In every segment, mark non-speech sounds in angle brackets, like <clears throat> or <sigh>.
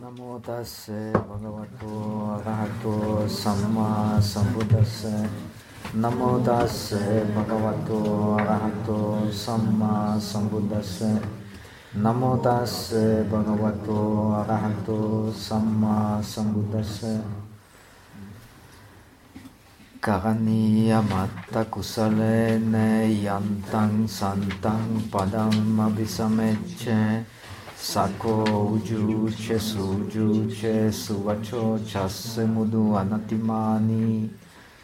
Namo tase bhagavato arahato samma sambuddhase. Namo tase bhagavato arahato samma sambuddhase. Namo tase bhagavato arahato samma sambuddhase. Karaniya matta kusalene yantang santang padam abhisamecce. Sako ujuče sujuče suvačo čase mudu anatimani.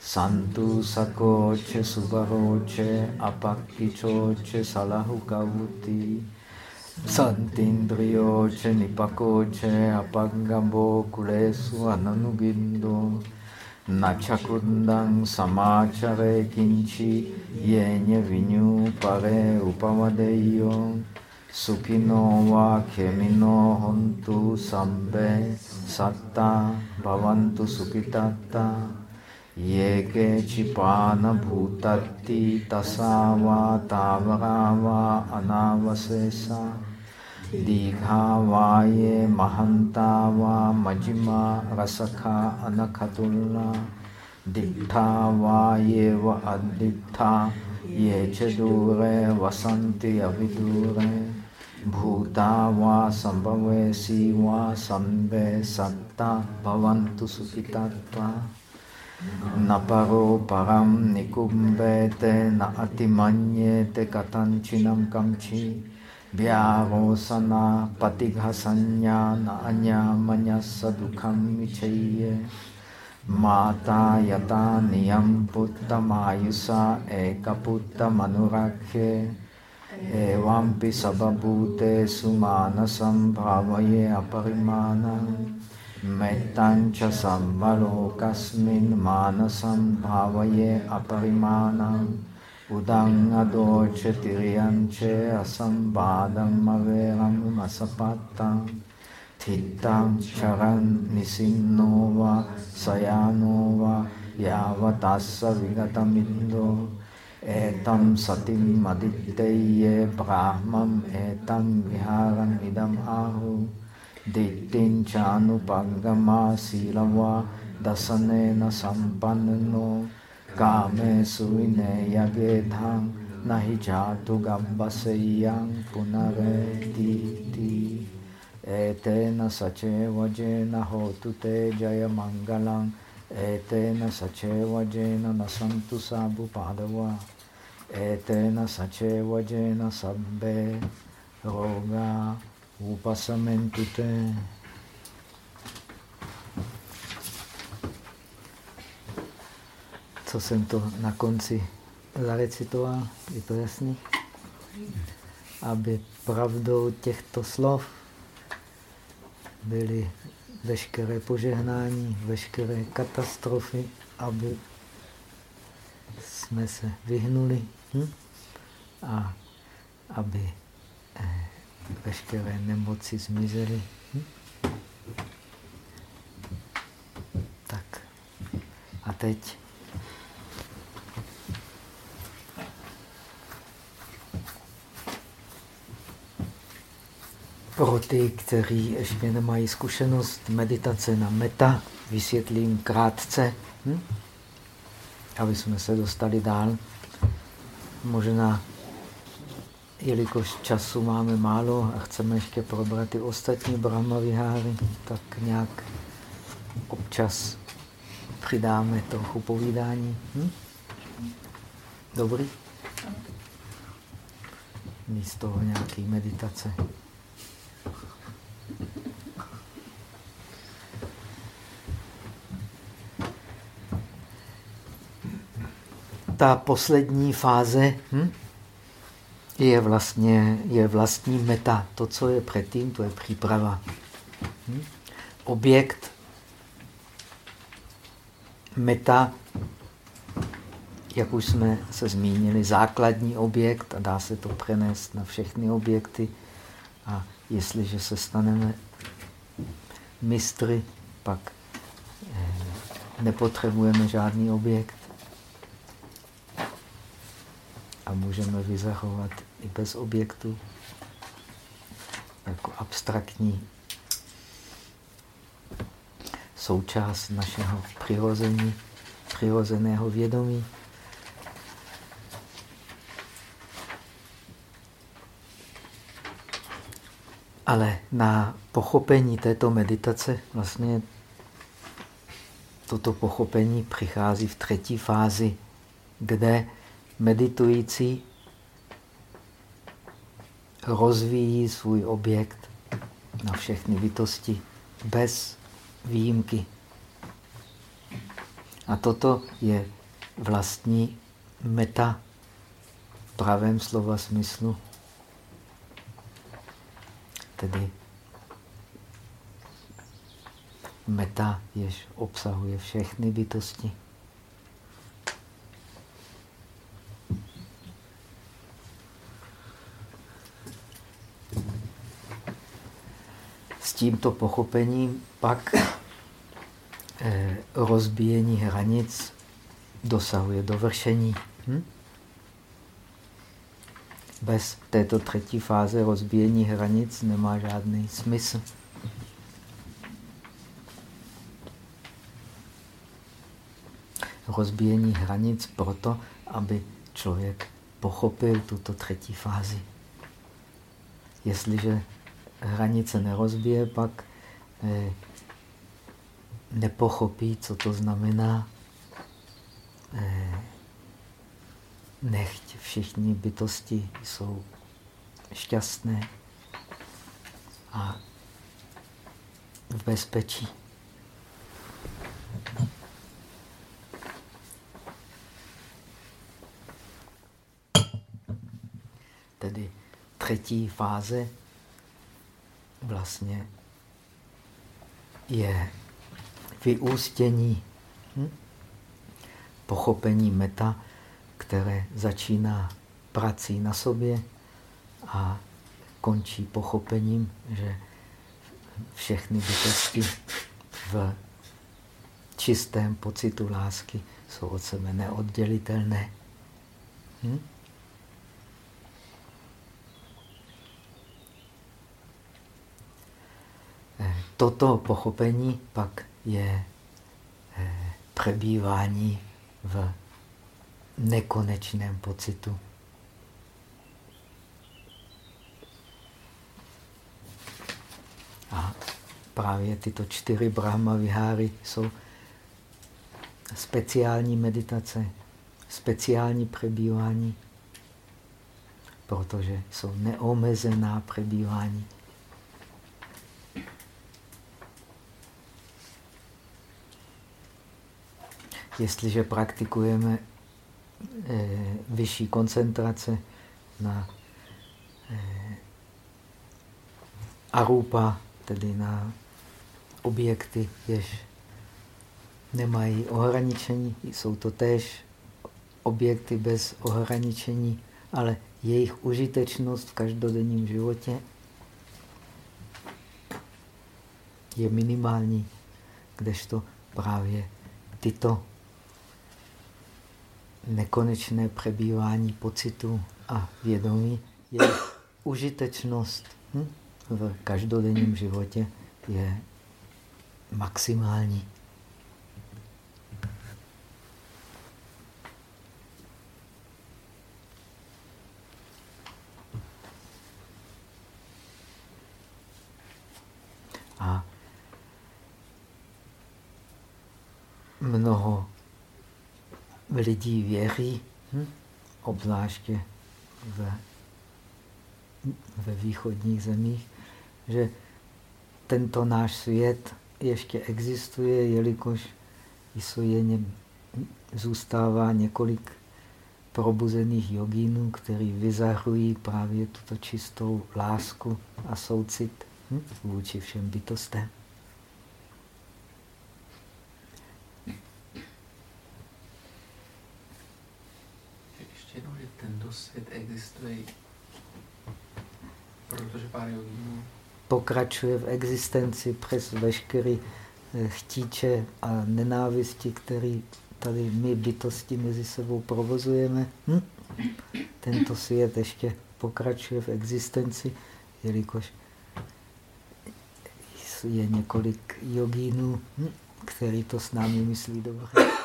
Santu sakoče suvaroče apakičoče salahu kavuti. Santindrioče nipakoče apangabo kulesu ananugindo načakundang samáčare kinči jeně vinyu pare Sukino va khemino hontu sambe satta bhavantu sukitatta yeke chipana bhutatti tasava tavarava anavasesa dīghāvāye mahantāvā majima rasakha anakhatulla diṭṭhāvāye va addiṭṭhā ye chedure vasanti avidure va sambhave siva sambe satta bhavantu sukhitatva Naparo param nikumbete na atimanyete katanchinam kamchi Vyarosana patighasanya na anyamanyasa dukham vichaye Mata yata niyam putta mayusa eka putta manurakhe Evampi sababhute sumanasam bhavaye aparimanam Mettancha samvalokasmin manasam bhavaye aparimanam Udang adoche tiriyanche asambadam averam asapatam Thittam charan nisinova sayanova yavatassa vigatamindo etam satim aditteye brahmam etam viharam idam ahu dittin chanupagama silava dasanena sampanno kame suine yagetham nahi jatu gabbaseyang punareti ti etena sache vajena hotu te jaya mangalang etena sache vajena nasantu sabu padava etena sache vajena sabbe roga upasamentute. Co jsem to na konci zarecitoval, je to jasný? Aby pravdou těchto slov byly veškeré požehnání, veškeré katastrofy, aby jsme se vyhnuli hm? a aby eh, veškeré nemoci zmizely. Hm? Tak a teď pro ty, kteří ještě nemají zkušenost meditace na meta, vysvětlím krátce, hm? aby jsme se dostali dál. Možná, jelikož času máme málo a chceme ještě probrat ty ostatní Brahma viháry, tak nějak občas přidáme trochu povídání. Hm? Dobrý? Místo nějaké meditace. Ta poslední fáze hm, je vlastně je vlastní meta. To, co je předtím, to je příprava. Hm? Objekt meta, jak už jsme se zmínili, základní objekt a dá se to přenést na všechny objekty. A jestliže se staneme mistry, pak eh, nepotřebujeme žádný objekt. A můžeme vyzahovat i bez objektu, jako abstraktní součást našeho přirození, přirozeného vědomí. Ale na pochopení této meditace vlastně toto pochopení přichází v třetí fázi, kde meditující rozvíjí svůj objekt na všechny bytosti bez výjimky. A toto je vlastní meta v pravém slova smyslu. Tedy meta, jež obsahuje všechny bytosti. S tímto pochopením pak eh, rozbíjení hranic dosahuje dovršení. Hm? Bez této třetí fáze rozbíjení hranic nemá žádný smysl. rozbíjení hranic proto, aby člověk pochopil tuto třetí fázi. Jestliže hranice nerozbije, pak eh, nepochopí, co to znamená eh, nechť všichni bytosti jsou šťastné a v bezpečí. Tedy třetí fáze vlastně je vyústění hm? pochopení meta, které začíná prací na sobě a končí pochopením, že všechny bytosti v čistém pocitu lásky jsou od sebe neoddělitelné. Hm? Toto pochopení pak je eh, přebývání v nekonečném pocitu. A právě tyto čtyři Brahma viháry jsou speciální meditace, speciální přebývání, protože jsou neomezená přebývání. Jestliže praktikujeme eh, vyšší koncentrace na eh, arupa, tedy na objekty, jež nemají ohraničení, jsou to též objekty bez ohraničení, ale jejich užitečnost v každodenním životě je minimální, kdežto právě tyto nekonečné přebývání pocitu a vědomí, je <coughs> užitečnost hm? v každodenním životě je maximální. A mnoho lidí věří, hm? obzvláště v, ve východních zemích, že tento náš svět ještě existuje, jelikož jsou jen, zůstává několik probuzených jogínů, kteří vyzahují právě tuto čistou lásku a soucit hm? vůči všem bytostem. tento svět existuje, protože pár jogínů pokračuje v existenci přes veškeré eh, chtíče a nenávisti, které tady my bytosti mezi sebou provozujeme. Hm? Tento svět ještě pokračuje v existenci, jelikož je několik jogínů, hm? který to s námi myslí dobře.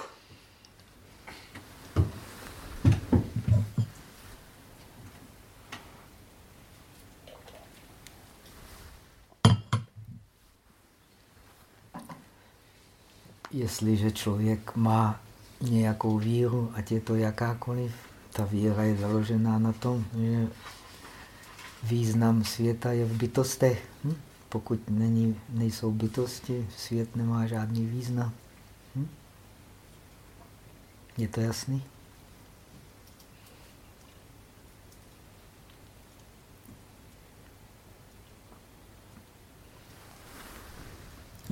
Jestliže člověk má nějakou víru, ať je to jakákoliv, ta víra je založená na tom, že význam světa je v bytostech. Hm? Pokud není, nejsou bytosti, svět nemá žádný význam. Hm? Je to jasný?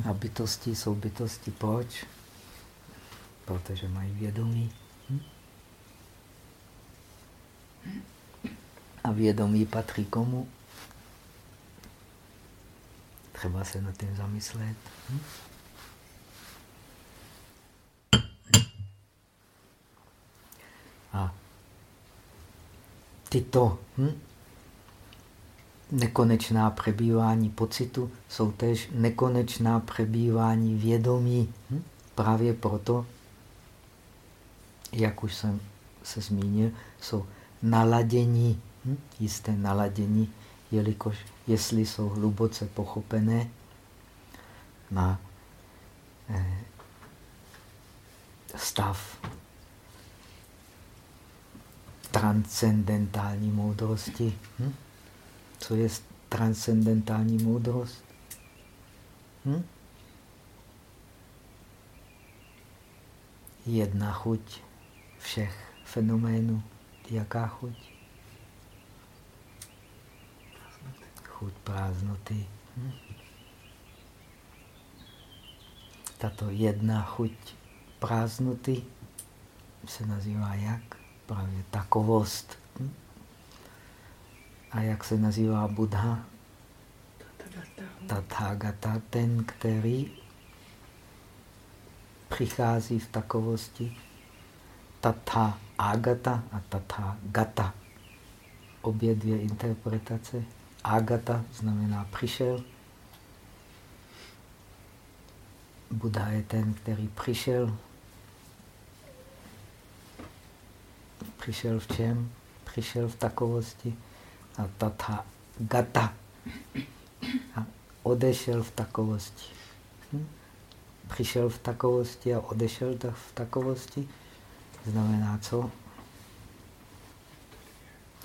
A bytosti jsou bytosti. Proč? Protože mají vědomí. Hm? A vědomí patří komu? Třeba se na tím zamyslet. Hm? A tyto hm? Nekonečná přebývání pocitu jsou tež nekonečná přebývání vědomí. Hm? Právě proto, jak už jsem se zmínil, jsou naladění, hm? jisté naladění, jelikož jestli jsou hluboce pochopené na eh, stav transcendentální moudrosti. Hm? Co je transcendentální moudrost? Hm? Jedna chuť všech fenoménů. Jaká chuť? Chuť prázdnoty. Hm? Tato jedna chuť prázdnoty se nazývá jak? Právě takovost. A jak se nazývá Buddha? Tathagata, ten, který přichází v takovosti. Tatha agata a tatha gata. Obě dvě interpretace. Agata znamená přišel. Buddha je ten, který přišel. Přišel v čem? Přišel v takovosti a tatha gata a odešel v takovosti. Hm? Přišel v takovosti a odešel v takovosti znamená co?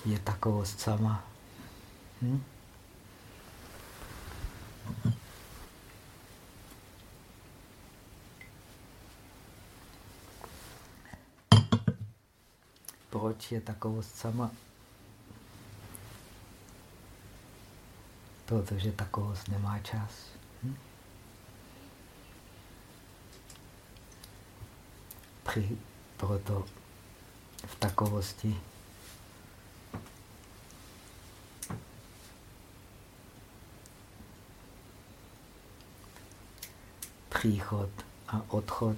Je takovost sama. Hm? Proč je takovost sama? Protože takovost nemá čas. Hm? Při, proto v takovosti příchod a odchod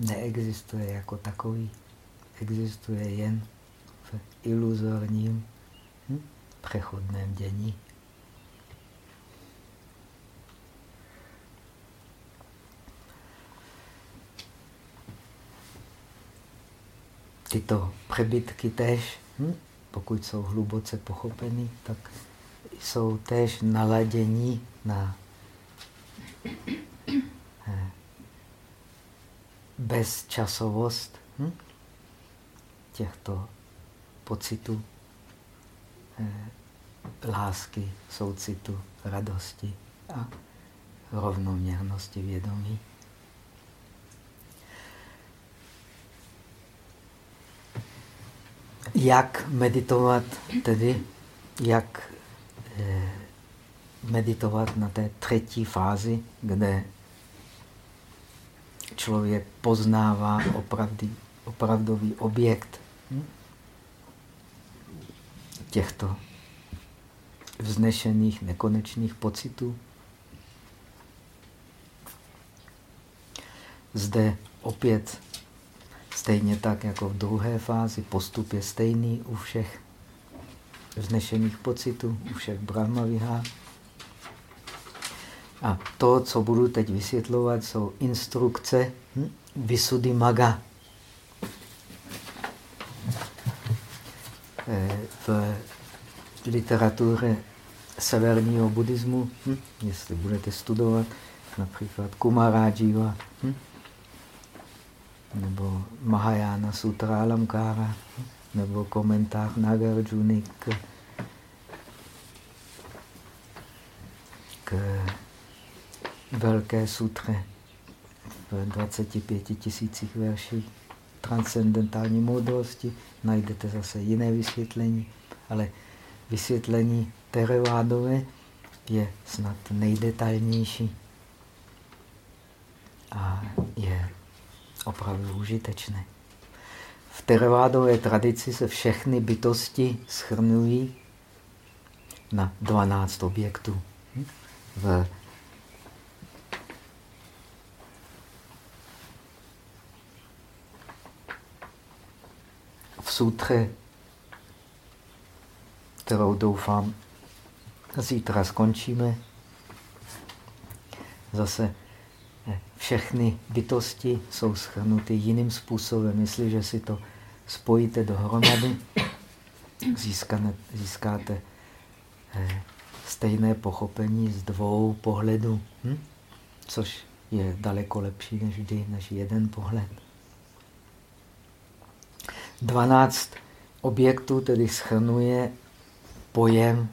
neexistuje jako takový. Existuje jen v iluzorním hm? Přechodném dění. Tyto přebytky též, hm, pokud jsou hluboce pochopeny, tak jsou též naladění na eh, bezčasovost hm, těchto pocitů. Eh, lásky, soucitu, radosti a rovnoměrnosti vědomí. Jak meditovat tedy, jak eh, meditovat na té třetí fázi, kde člověk poznává opravdý, opravdový objekt hm? Těchto vznešených nekonečných pocitů. Zde opět stejně tak jako v druhé fázi postup je stejný u všech vznešených pocitů, u všech brahmavihá. A to, co budu teď vysvětlovat, jsou instrukce hm? Vysudy Maga. V literatuře severního buddhismu, hm? jestli budete studovat, například Kumarajiva, hm? nebo Mahayana Sutra Alamkara, hm? nebo komentář Nagarjuna k, k velké sutře v 25 tisících verších transcendentální moudrosti. Najdete zase jiné vysvětlení, ale vysvětlení Terevádové je snad nejdetailnější a je opravdu užitečné. V Terevádové tradici se všechny bytosti schrnují na 12 objektů. V sutře, kterou doufám zítra skončíme, zase eh, všechny bytosti jsou schrnuty jiným způsobem. Jestliže si to spojíte dohromady, získáte, získáte eh, stejné pochopení z dvou pohledů, hm? což je daleko lepší než vždy, než jeden pohled. 12 objektů tedy schrnuje pojem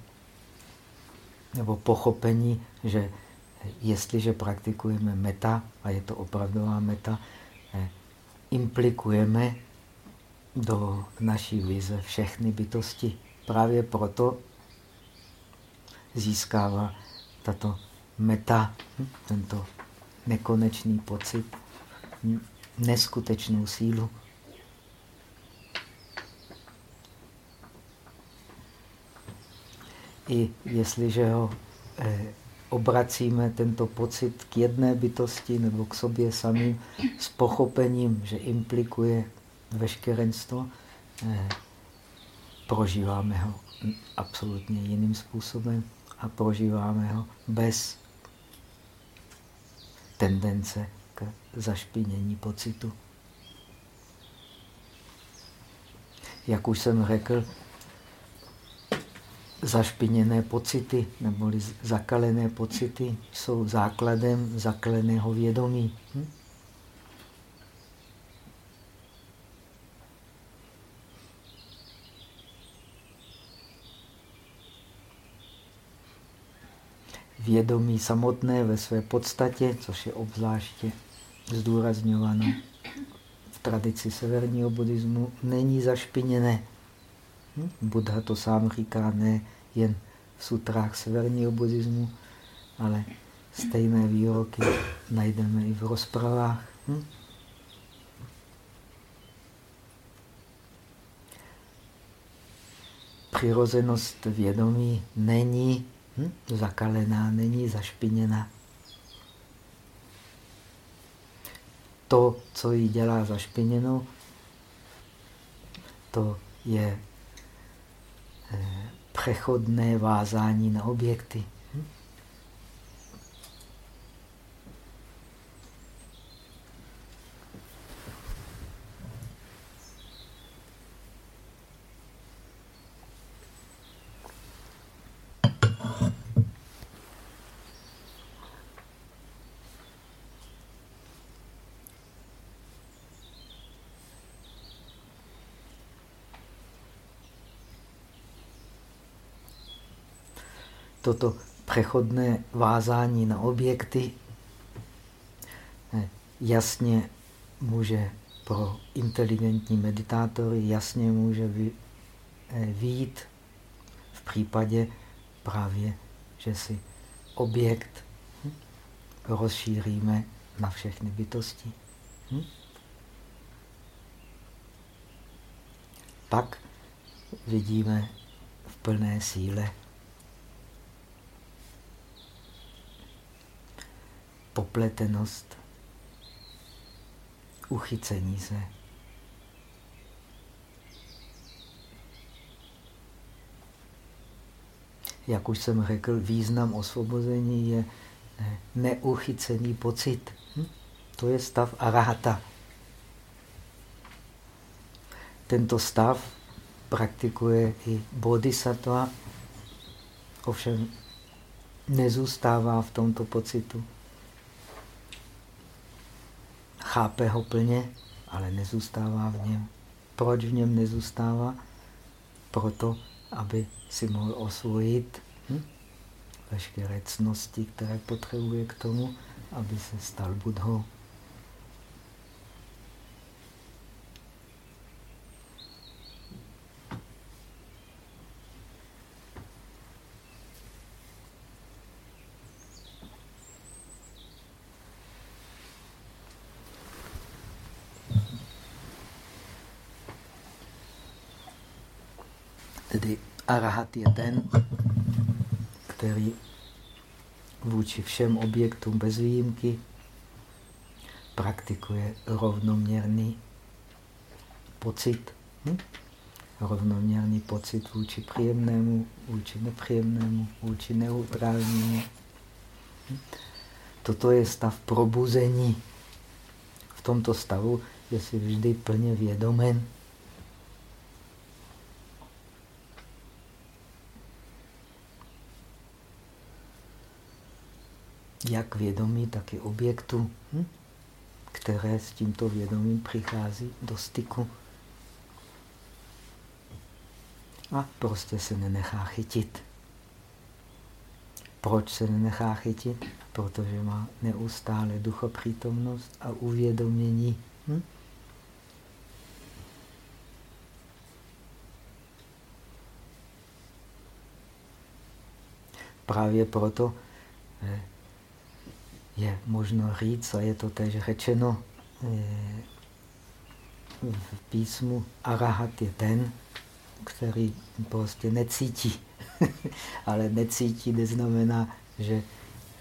nebo pochopení, že jestliže praktikujeme meta, a je to opravdová meta, eh, implikujeme do naší vize všechny bytosti. Právě proto získává tato meta, hm, tento nekonečný pocit, neskutečnou sílu. I jestliže ho eh, obracíme tento pocit k jedné bytosti nebo k sobě samým s pochopením, že implikuje veškerenstvo, eh, prožíváme ho absolutně jiným způsobem a prožíváme ho bez tendence k zašpinění pocitu. Jak už jsem řekl, zašpiněné pocity neboli zakalené pocity jsou základem zakaleného vědomí. Hm? Vědomí samotné ve své podstatě, což je obzvláště zdůrazňováno v tradici severního buddhismu, není zašpiněné. Buddha to sám říká ne jen v sutrách severního buddhismu, ale stejné výroky najdeme i v rozpravách. Hm? Přirozenost vědomí není hm? zakalená, není zašpiněná. To, co ji dělá zašpiněnou, to je přechodné vázání na objekty. Toto přechodné vázání na objekty jasně může pro inteligentní meditátory jasně může výjít eh, v případě právě, že si objekt hm, rozšíříme na všechny bytosti. Hm? Pak vidíme v plné síle popletenost, uchycení se. Jak už jsem řekl, význam osvobození je neuchycený pocit. Hm? To je stav arahata. Tento stav praktikuje i bodhisattva, ovšem nezůstává v tomto pocitu. Chápe ho plně, ale nezůstává v něm. Proč v něm nezůstává? Proto, aby si mohl osvojit hm? veškeré cnosti, které potřebuje k tomu, aby se stal budhou. Arahat je ten, který vůči všem objektům bez výjimky praktikuje rovnoměrný pocit. Hm? Rovnoměrný pocit vůči příjemnému, vůči nepříjemnému, vůči neutrálnímu. Hm? Toto je stav probuzení. V tomto stavu je si vždy plně vědomen jak vědomí, tak i objektu, hm? které s tímto vědomím přichází do styku. A prostě se nenechá chytit. Proč se nenechá chytit? Protože má neustále duchopřítomnost a uvědomění. Hm? Právě proto eh, je možno říct, a je to tež řečeno eh, v písmu, arahat je ten, který prostě necítí. <laughs> Ale necítí neznamená, že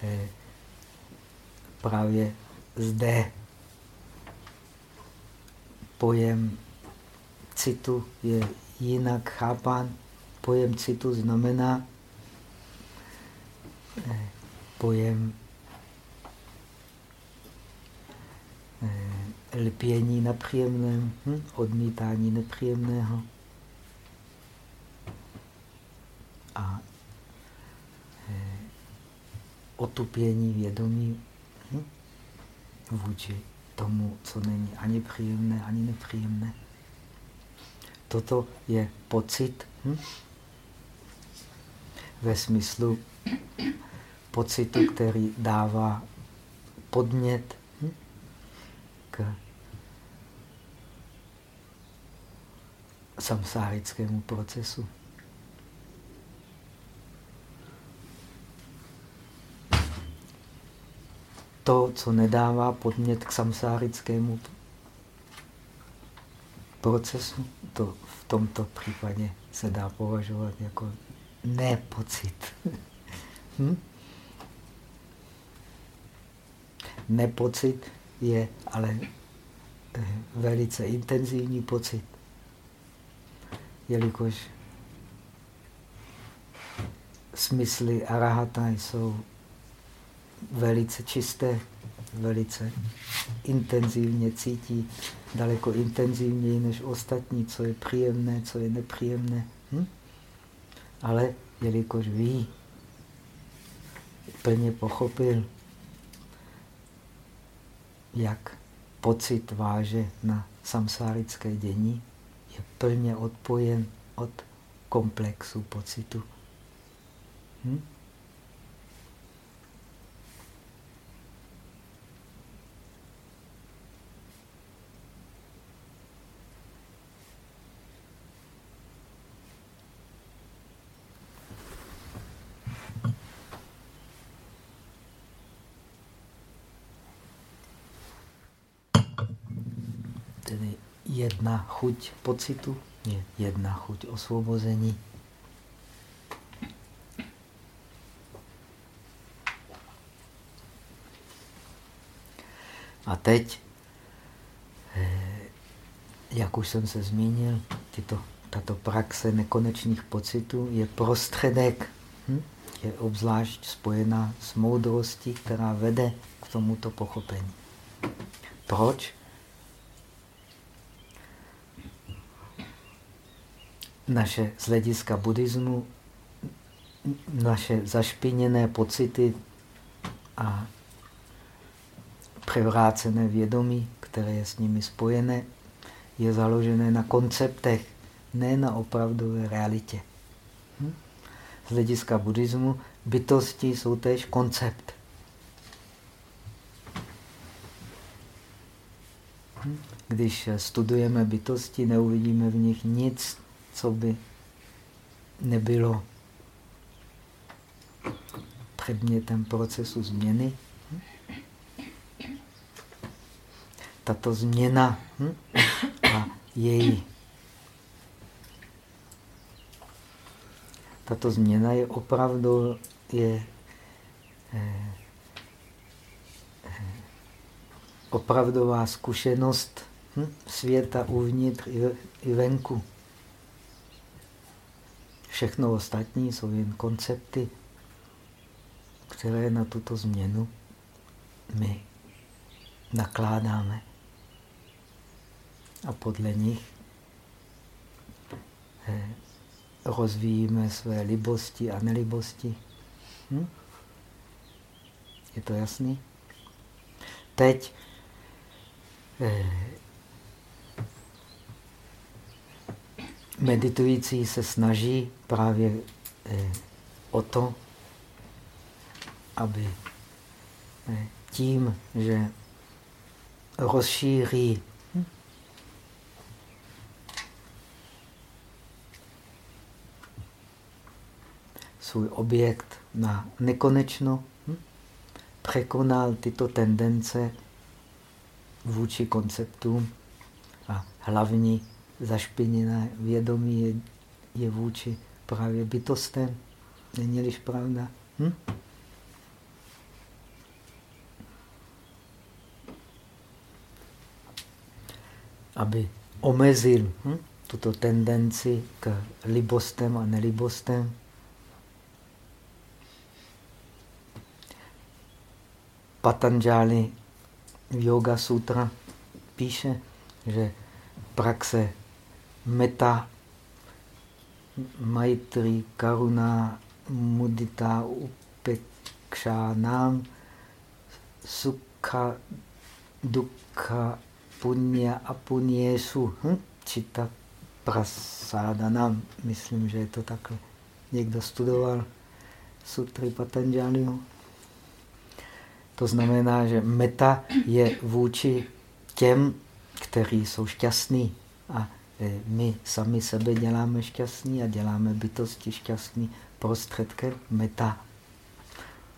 eh, právě zde pojem citu je jinak chápán. Pojem citu znamená eh, pojem Eh, lpění na příjemném, hm? odmítání nepříjemného. A eh, otupění vědomí hm? vůči tomu, co není ani příjemné, ani nepříjemné. Toto je pocit hm? ve smyslu pocitu, který dává podnět k samsárickému procesu. To, co nedává podnět k samsárickému procesu, to v tomto případě se dá považovat jako nepocit. <laughs> hm? Nepocit je ale velice intenzivní pocit, jelikož smysly arahata jsou velice čisté, velice intenzivně cítí, daleko intenzivněji než ostatní, co je příjemné, co je nepříjemné. Hm? Ale jelikož ví, plně pochopil, jak pocit váže na samsárické dění, je plně odpojen od komplexu pocitu. Hm? Jedna chuť pocitu je jedna chuť osvobození. A teď, eh, jak už jsem se zmínil, tyto, tato praxe nekonečných pocitů je prostředek, hm? je obzvlášť spojená s moudrostí, která vede k tomuto pochopení. Proč? Naše z hlediska buddhismu, naše zašpiněné pocity a převrácené vědomí, které je s nimi spojené, je založené na konceptech, ne na opravdové realitě. Hm? Z hlediska buddhismu bytosti jsou též koncept. Hm? Když studujeme bytosti, neuvidíme v nich nic, co by nebylo předmětem procesu změny. Tato změna hm? a její tato změna je opravdu je, eh, eh, opravdová zkušenost hm? světa uvnitř i, i venku. Všechno ostatní jsou jen koncepty, které na tuto změnu my nakládáme. A podle nich eh, rozvíjíme své libosti a nelibosti. Hm? Je to jasný? Teď meditující se snaží právě eh, o to, aby eh, tím, že rozšíří svůj objekt na nekonečno, hm? překonal tyto tendence vůči konceptům a hlavní zašpiněné vědomí je, je vůči právě bytostem. Není-liž pravda? Hm? Aby omezil hm? tuto tendenci k libostem a nelibostem, Patanjali Yoga Sutra píše, že praxe meta, maitri, karuna, mudita, upekšanam, sukha, dukkha, punya a punyésu, hm? čita prasádanam. Myslím, že je to takhle. Někdo studoval sutry Patanjaliho? To znamená, že meta je vůči těm, kteří jsou šťastní. A my sami sebe děláme šťastní a děláme bytosti šťastní prostředkem meta.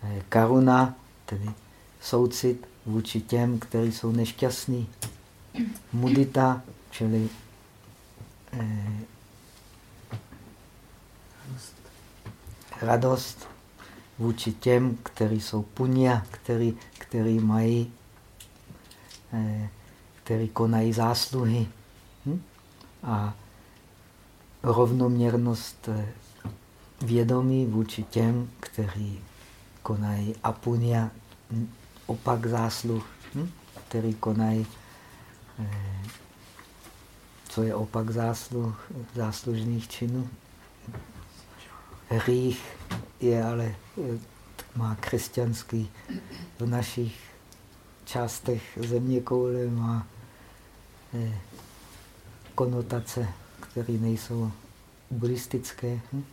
E, karuna, tedy soucit vůči těm, kteří jsou nešťastní. Mudita, čili eh, radost vůči těm, kteří jsou punya, který, který mají, eh, který konají zásluhy. A rovnoměrnost eh, vědomí vůči těm, kteří konají apunya, hm? opak zásluh, hm? který konají, eh, co je opak zásluh, záslužných činů. Hřích je ale má křesťanský v našich částech země koule má eh, konotace, které nejsou buddhistické. Hm?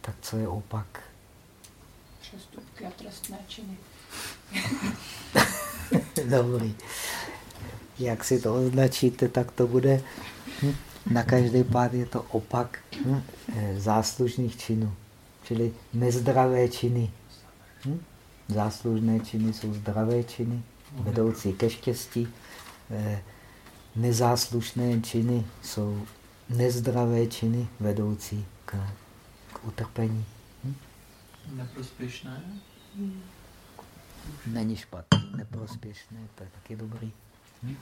Tak co je opak? Přestupky a trestné činy. <laughs> Dobrý. Jak si to označíte, tak to bude. Hm? Na každý pád je to opak hm? Eh, záslužných činů čili nezdravé činy. Hm? Záslužné činy jsou zdravé činy, vedoucí ke štěstí. Eh, nezáslušné činy jsou nezdravé činy vedoucí k, k utrpení. Hm? Neprospěšné? Není špatné, neprospěšné, to je taky dobrý. Hm?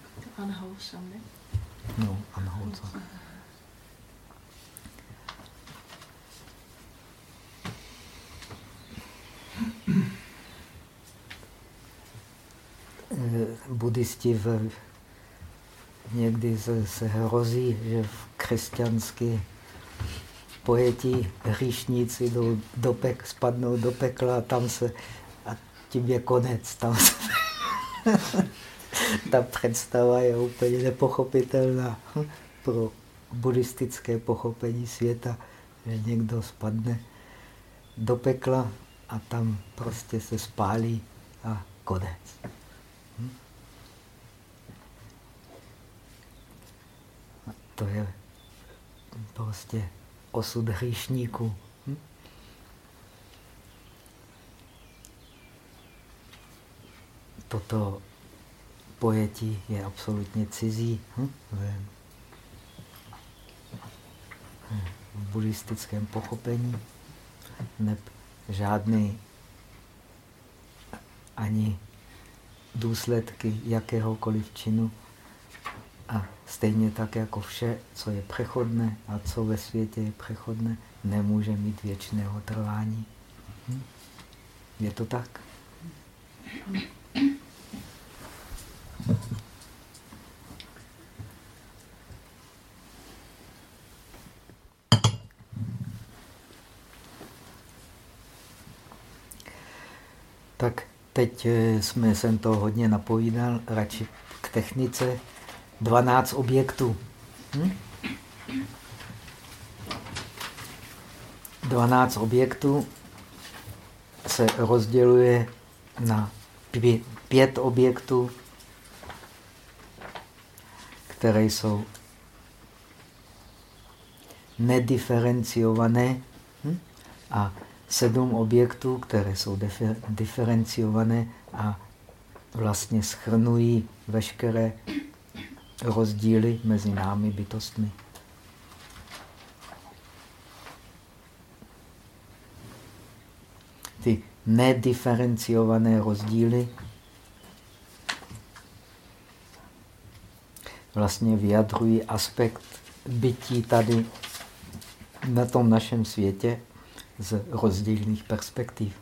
No, anhousam. No. Eh, Buddhisti v někdy se, se hrozí, že v křesťanské pojetí hříšníci jdou do pek, spadnou do pekla a tam se a tím je konec. Tam se, <laughs> ta představa je úplně nepochopitelná pro buddhistické pochopení světa, že někdo spadne do pekla a tam prostě se spálí a konec. Hm? A to je prostě osud hříšníků. Hm? Toto pojetí je absolutně cizí hm? v buddhistickém pochopení. Neb žádný ani důsledky jakéhokoliv činu a stejně tak jako vše, co je přechodné a co ve světě je přechodné, nemůže mít věčného trvání. Hm? Je to tak? Tak teď eh, jsme jsem to hodně napovídal, radši k technice. 12 objektů. Hm? 12 objektů se rozděluje na pět objektů, které jsou nediferenciované hm? a sedm objektů, které jsou diferenciované a vlastně schrnují veškeré rozdíly mezi námi bytostmi. Ty nediferenciované rozdíly vlastně vyjadřují aspekt bytí tady na tom našem světě z rozdílných perspektiv.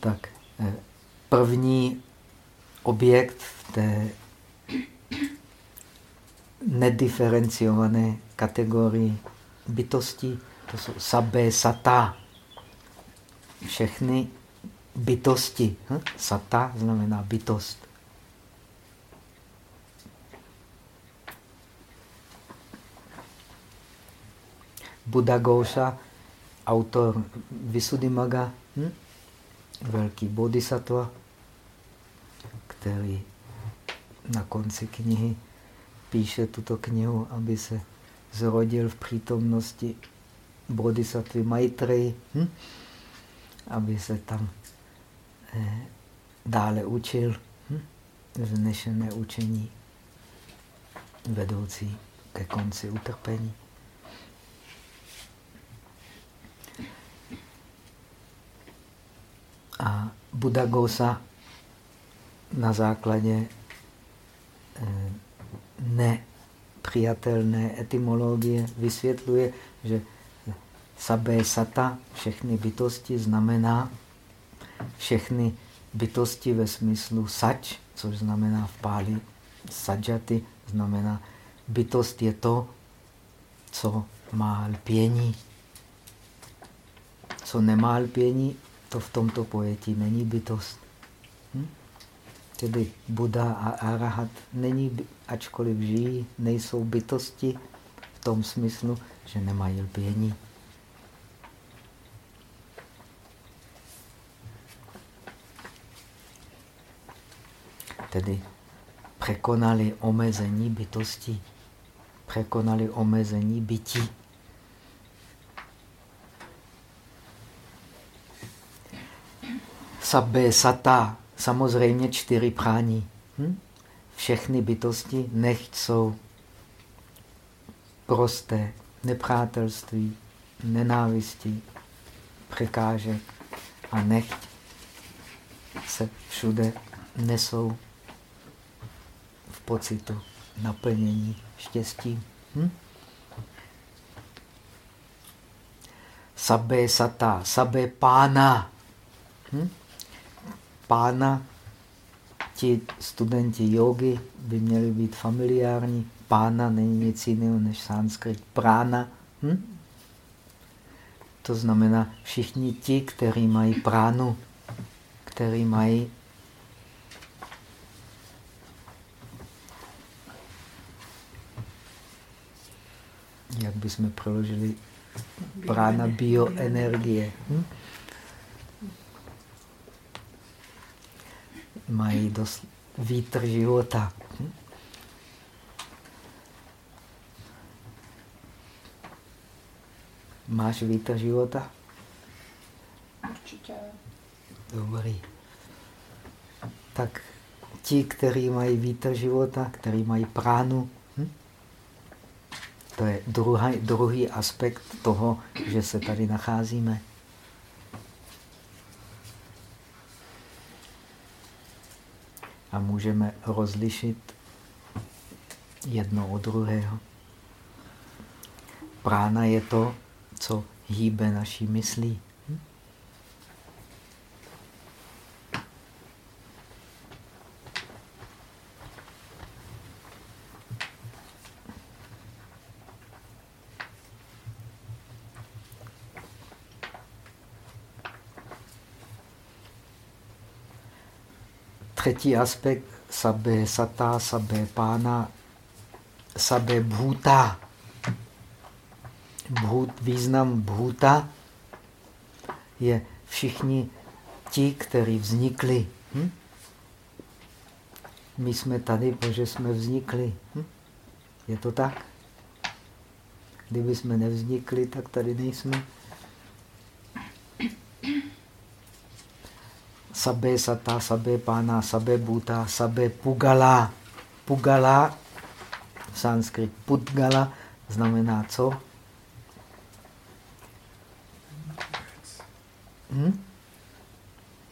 Tak první objekt v té nediferenciované kategorii bytosti, to jsou sabé sata. Všechny bytosti. Hm? Sata znamená bytost. Buddha Gosha, autor Visuddhimaga, hm? Velký bodhisattva, který na konci knihy píše tuto knihu, aby se zrodil v přítomnosti bodhisattvy Maitreyi, hm? aby se tam eh, dále učil hm? vznešené učení vedoucí ke konci utrpení. A Buddha Gosa na základě eh, nepřijatelné etymologie vysvětluje, že sabé sata, všechny bytosti, znamená všechny bytosti ve smyslu sač, což znamená v páli sajati, znamená bytost je to, co má lpění. Co nemá lpění, to v tomto pojetí není bytost. Hm? Tedy Buddha a Arahat není, ačkoliv žijí, nejsou bytosti v tom smyslu, že nemají lpění. Tedy překonali omezení bytosti, překonali omezení bytí. Sabbe sata, samozřejmě čtyři prání. Hm? Všechny bytosti nechť jsou prosté nepřátelství, nenávisti, překážek a nechť se všude nesou v pocitu naplnění štěstí. Hm? Sabé sata, sabé pána. Hm? Pána, ti studenti jogy by měli být familiární. Pána není nic jiného než sanskrit prána. Hm? To znamená všichni ti, kteří mají pránu, kteří mají jak bychom proložili prána bioenergie. Hm? Mají dost vítr života. Máš vítr života? Určitě. Dobrý. Tak ti, kteří mají vítr života, kteří mají pránu, hm? to je druhý, druhý aspekt toho, že se tady nacházíme. A můžeme rozlišit jedno od druhého. Prána je to, co hýbe naší myslí. Třetí aspekt sabé sata, sabé pána, sabé bhuta. Bhut, význam bhuta je všichni ti, kteří vznikli. Hm? My jsme tady, protože jsme vznikli. Hm? Je to tak? Kdyby jsme nevznikli, tak tady nejsme. Sabé sata, sabé pána, sabé bhuta, sabé pugala. Pugala, v sanskrit pudgala, znamená co? Hm?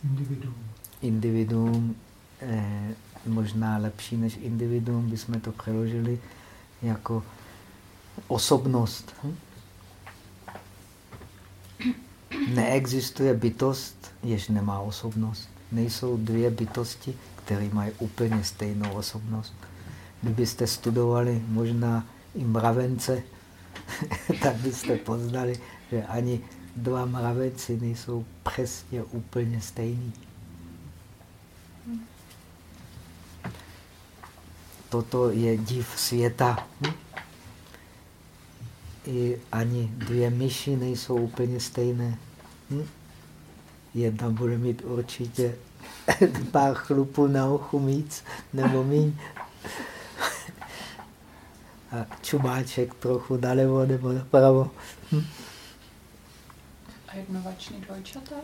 Individuum. Individuum, eh, možná lepší než individuum, bychom to přeložili jako osobnost. Hm? Neexistuje bytost, jež nemá osobnost. Nejsou dvě bytosti, které mají úplně stejnou osobnost. Kdybyste studovali možná i mravence, <laughs> tak byste poznali, že ani dva mravenci nejsou přesně úplně stejný. Toto je div světa. I ani dvě myši nejsou úplně stejné. Hm? Jedna bude mít určitě <laughs> pár chlupů na uchu víc nebo míň. <laughs> A čumáček trochu nalevo nebo napravo. Hm? jednovační dvojčata?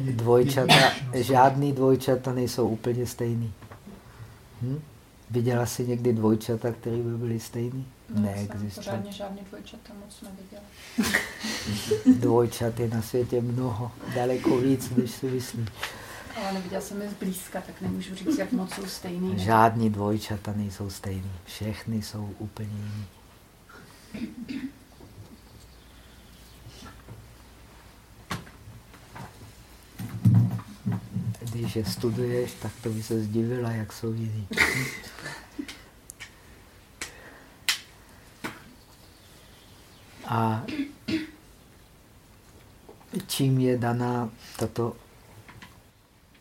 Dvojčata, žádný dvojčata nejsou úplně stejný. Hm? Viděla jsi někdy dvojčata, které by byly stejný? Neexistuje. Pořádně žádný dvojčata moc neviděla. <laughs> Dvojčat je na světě mnoho, daleko víc, než si myslíš. Ale neviděla jsem je zblízka, tak nemůžu říct, jak moc jsou stejný. Žádný dvojčata nejsou stejný. Všechny jsou úplně jiný. když je studuješ, tak to by se zdivila, jak jsou jiný. A čím je daná tato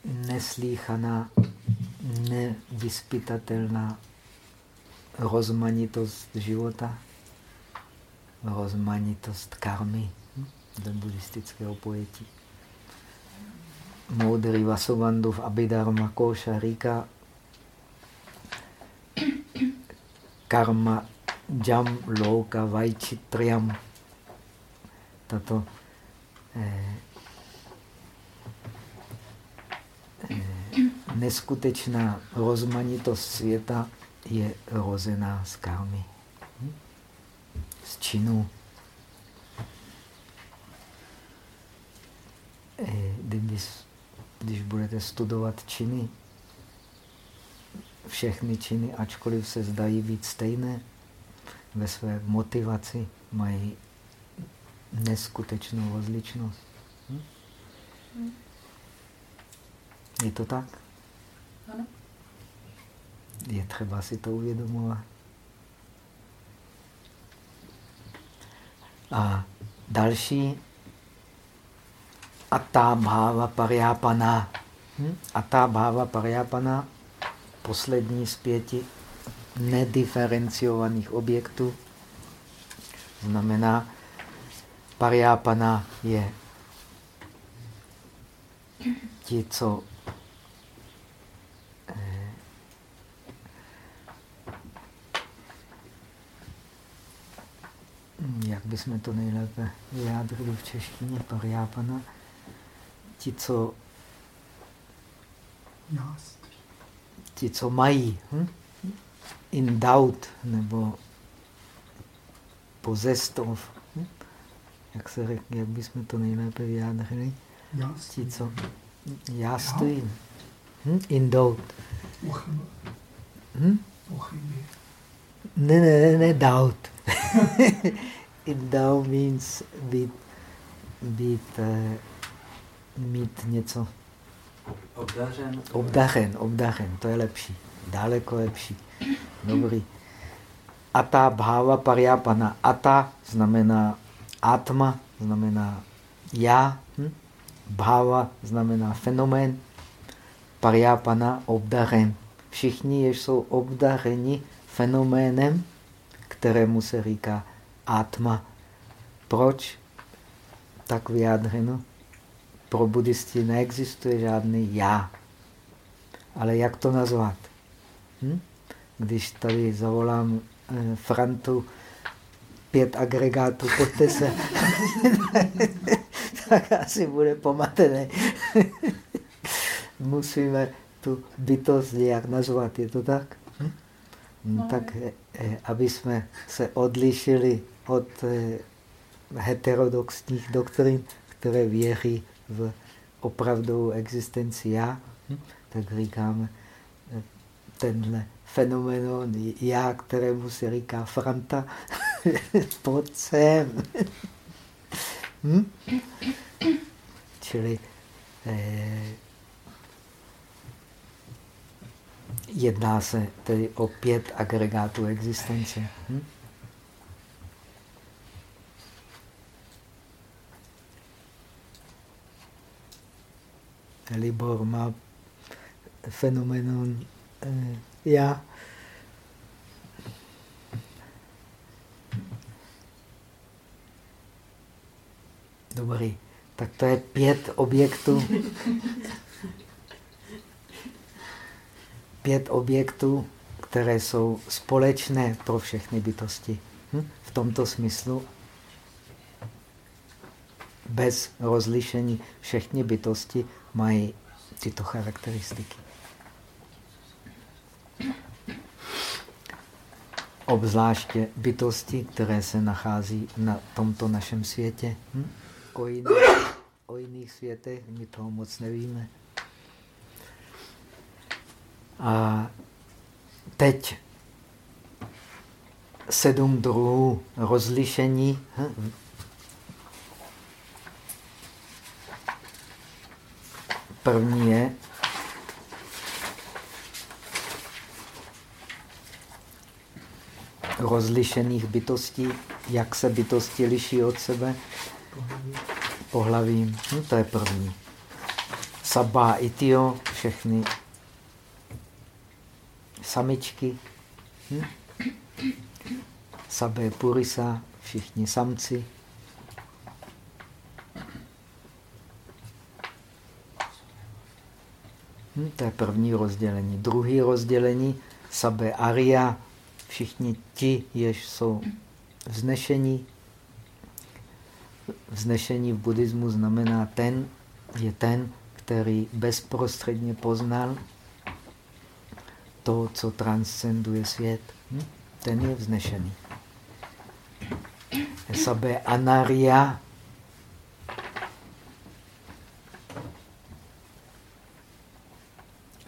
neslíchaná, nevyspytatelná rozmanitost života, rozmanitost karmy, hm? buddhistického pojetí moudrý Vasubandhu Abhidharma Koša říká karma jam loka vajčitriam. Tato eh, eh, neskutečná rozmanitost světa je rozená z karmy, z činů. Eh, kdybys když budete studovat činy, všechny činy, ačkoliv se zdají být stejné, ve své motivaci mají neskutečnou rozličnost. Hm? Je to tak? Ano. Je třeba si to uvědomovat. A další Ata bhava pariapana. Hm? Ata bhava pariapana, poslední z pěti nediferenciovaných objektů, znamená, pariapana je ti, co eh, jak bychom to nejlépe vyjádřili v češtině, pariapana, ti, co ti, co mají hm? In doubt nebo possessed of, hm? jak se řek, jak bychom to nejlépe vyjádřili, Jáství. ti, co já stojím, hm? in doubt. Hm? ne, ne, ne, doubt. <laughs> in doubt means být, být eh, mít něco Obdařen. Obdařen, obdařen, to je lepší. Daleko lepší. Dobrý. Ata bhava pariapana. Ata znamená atma, znamená já. Hm? Bhava znamená fenomén. Pariapana obdařen. Všichni jež jsou obdařeni fenoménem, kterému se říká atma. Proč tak vyjádřeno? Pro buddhisty neexistuje žádný já. Ale jak to nazvat? Hm? Když tady zavolám eh, Frantu pět agregátů, pojďte se, <laughs> tak asi bude pomatený. <laughs> Musíme tu bytost nějak nazvat, je to tak? Hm? No, tak, eh, aby jsme se odlišili od eh, heterodoxních doktrin, které věří v opravdovou existenci já, hm? tak říkáme, eh, tenhle fenomenon já, kterému se říká Franta, <laughs> pojď sem. hm? Čili eh, jedná se tedy o pět agregátů existence. Hm? Libor má fenomenon eh, já. Dobrý. Tak to je pět objektů. Pět objektů, které jsou společné pro všechny bytosti. Hm? V tomto smyslu bez rozlišení všechny bytosti mají tyto charakteristiky. Obzvláště bytosti, které se nachází na tomto našem světě. Hm? O, jiných, o jiných světech my toho moc nevíme. A teď sedm druhů rozlišení hm? První je rozlišených bytostí, jak se bytosti liší od sebe pohlavím. No, to je první. Sabá itio, všechny samičky. Hm? Sabé purisa, všichni samci. Hm, to je první rozdělení. Druhý rozdělení, sabe aria, všichni ti, jež jsou vznešení. Vznešení v buddhismu znamená ten, je ten, který bezprostředně poznal to, co transcenduje svět. Hm? Ten je vznešený. Sabe anaria,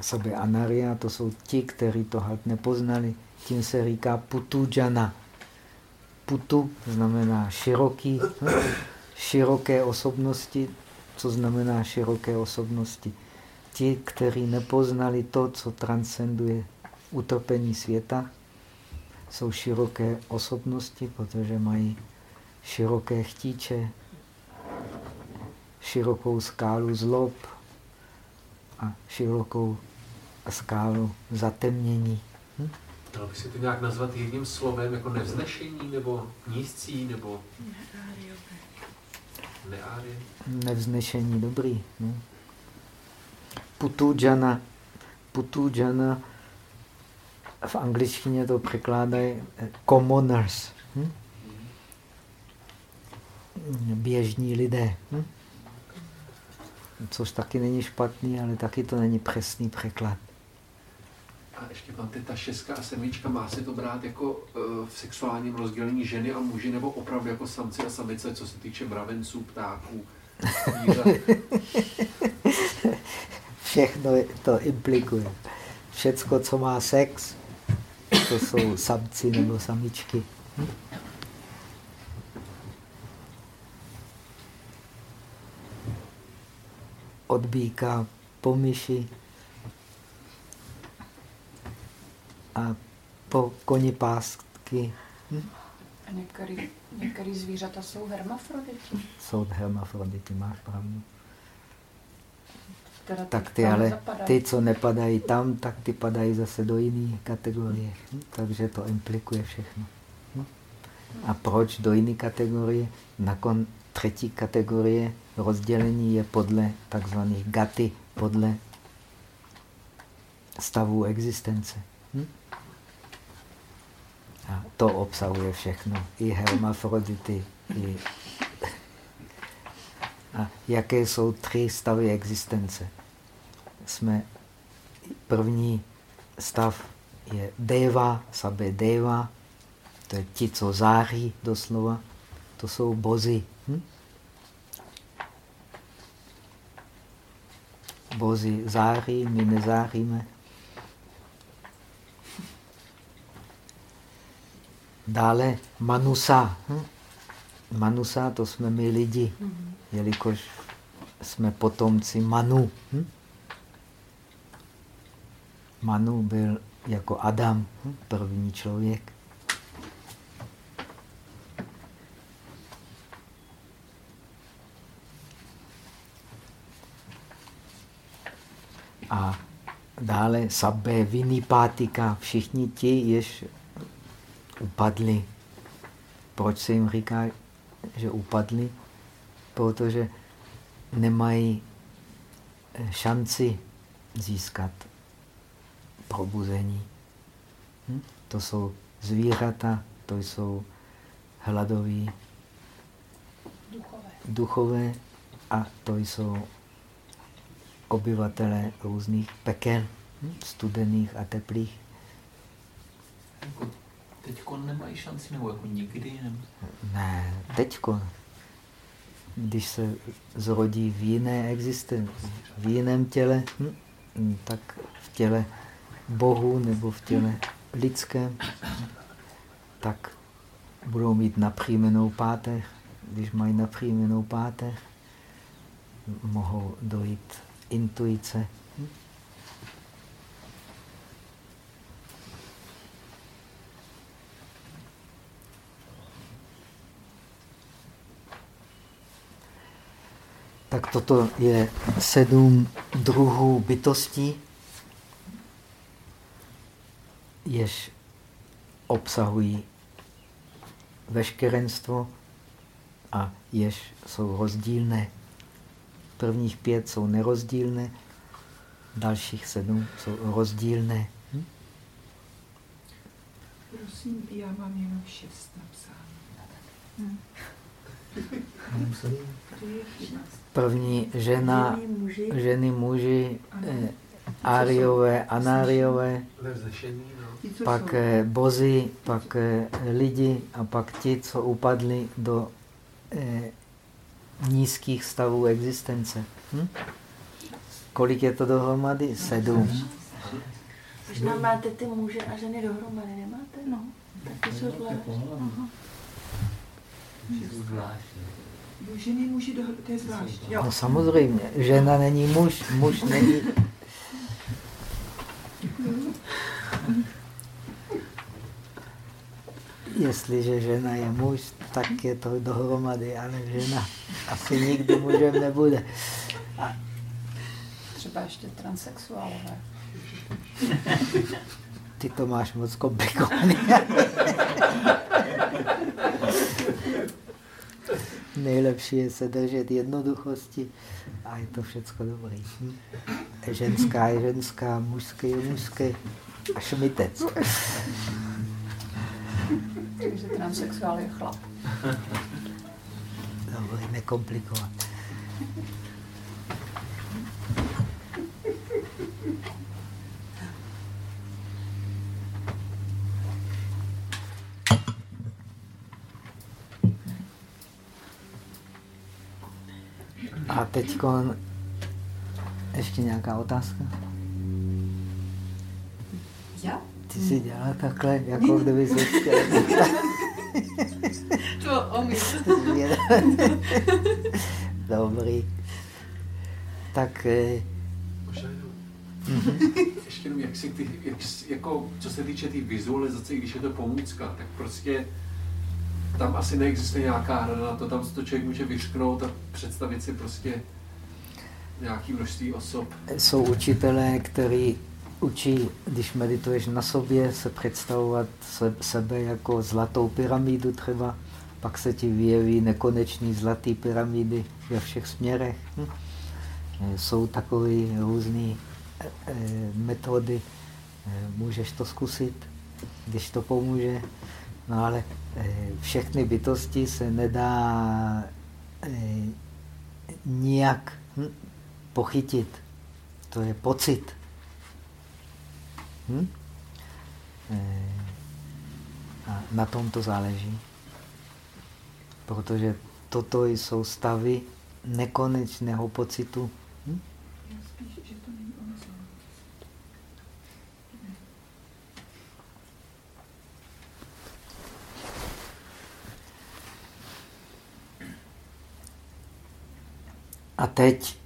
Sabe anaria, to jsou ti, kteří to halt nepoznali. Tím se říká putu jana. Putu znamená široký, široké osobnosti, co znamená široké osobnosti? Ti, kteří nepoznali to, co transcenduje utrpení světa, jsou široké osobnosti, protože mají široké chtíče, širokou skálu zlob a širokou skálu zatemnění. Hm? Dalo by se to nějak nazvat jedním slovem, jako nevznešení, nebo nízcí, nebo... Neárie. Nevznešení, dobrý. No. Putujana. Putujana v angličtině to překládají eh, commoners. Hm? Běžní lidé. Hm? Což taky není špatný, ale taky to není přesný překlad. A ještě mám ty ta šestka a sedmička, má se to brát jako uh, v sexuálním rozdělení ženy a muži, nebo opravdu jako samci a samice, co se týče mravenců, ptáků, <laughs> Všechno to implikuje. Všecko, co má sex, to jsou samci nebo samičky. Od býka po myši a po koni pástky. Hm? A některý, některý zvířata jsou hermafroditi. Jsou hermafrodity, máš pravdu. Teda tak ty ale, ty, co nepadají tam, tak ty padají zase do jiné kategorie. Hm? Takže to implikuje všechno. Hm? A proč do jiné kategorie? Nakon třetí kategorie rozdělení je podle takzvaných gaty, podle stavu existence. Hm? A to obsahuje všechno. I hermafrodity, i... A jaké jsou tři stavy existence? Jsme první stav je deva, sabe deva, to je ti, co září doslova, to jsou bozy. Hm? Bozy září, my nezáříme. Dále Manusa. Hm? Manusa to jsme my lidi, jelikož jsme potomci Manu. Hm? Manu byl jako Adam, hm? první člověk. A dále sabbe vinipátika, všichni ti, jež upadli. Proč se jim říká, že upadli? Protože nemají eh, šanci získat probuzení. Hm? To jsou zvířata, to jsou hladoví duchové. duchové a to jsou obyvatelé různých pekel, hm? studených a teplých. Teďko nemají šanci, nebo jako nikdy? Nebo... Ne, teďko. Když se zrodí v jiné existenci, v jiném těle, hm, tak v těle Bohu nebo v těle lidském, tak budou mít napřímenou páteř. Když mají napřímenou páteř, mohou dojít intuice. Tak toto je sedm druhů bytostí, jež obsahují veškerenstvo a jež jsou rozdílné. Prvních pět jsou nerozdílné, dalších sedm jsou rozdílné. Hm? Prosím, já mám jenom šest napsáno. Hm. První žena, ženy, muži, eh, áriové, anáriové, pak eh, bozy, pak eh, lidi a pak ti, co upadli do eh, nízkých stavů existence. Hm? Kolik je to dohromady? Sedm. Možná máte ty muže a ženy dohromady, nemáte? No. Taky jsou. Jo, ženy muži dohromady, to je zvlášť. Jo. No samozřejmě, žena není muž, muž není... Jestliže žena je muž, tak je to dohromady, ale žena asi nikdy mužem nebude. Třeba ještě transexuálové. Ty to máš moc komplikovaný. Nejlepší je se držet jednoduchosti a je to všecko dobrý. Hm? Ženská je ženská, mužské je mužské a šmitec. Takže transexuál je chlap. Dobrý, nekomplikovat. A teď ještě nějaká otázka? Já? Ty si dělala takhle, jako kdyby se chtěla. <laughs> To omyl. <laughs> Dobrý. Tak eh, jenom, ještě jenom, jak si ty, jak, jako, co se týče té tý vizualizace, když je to pomůcka, tak prostě tam asi neexistuje nějaká rada na to, tam si to člověk může vyšknout a představit si prostě nějaký množství osob. jsou učitelé, kteří učí, když medituješ na sobě, se představovat se, sebe jako zlatou pyramidu třeba, pak se ti vyjeví nekonečný zlatý pyramidy ve všech směrech. Hm? Eh, Jsou takové různé metody, Eh, můžeš to zkusit, když to pomůže. No ale eh, všechny bytosti se nedá eh, nijak hm, pochytit. To je pocit. Hm? Eh, A na tom to záleží. Protože toto jsou stavy nekonečného pocitu. Hm? Já spíš, že to není omysl. A teď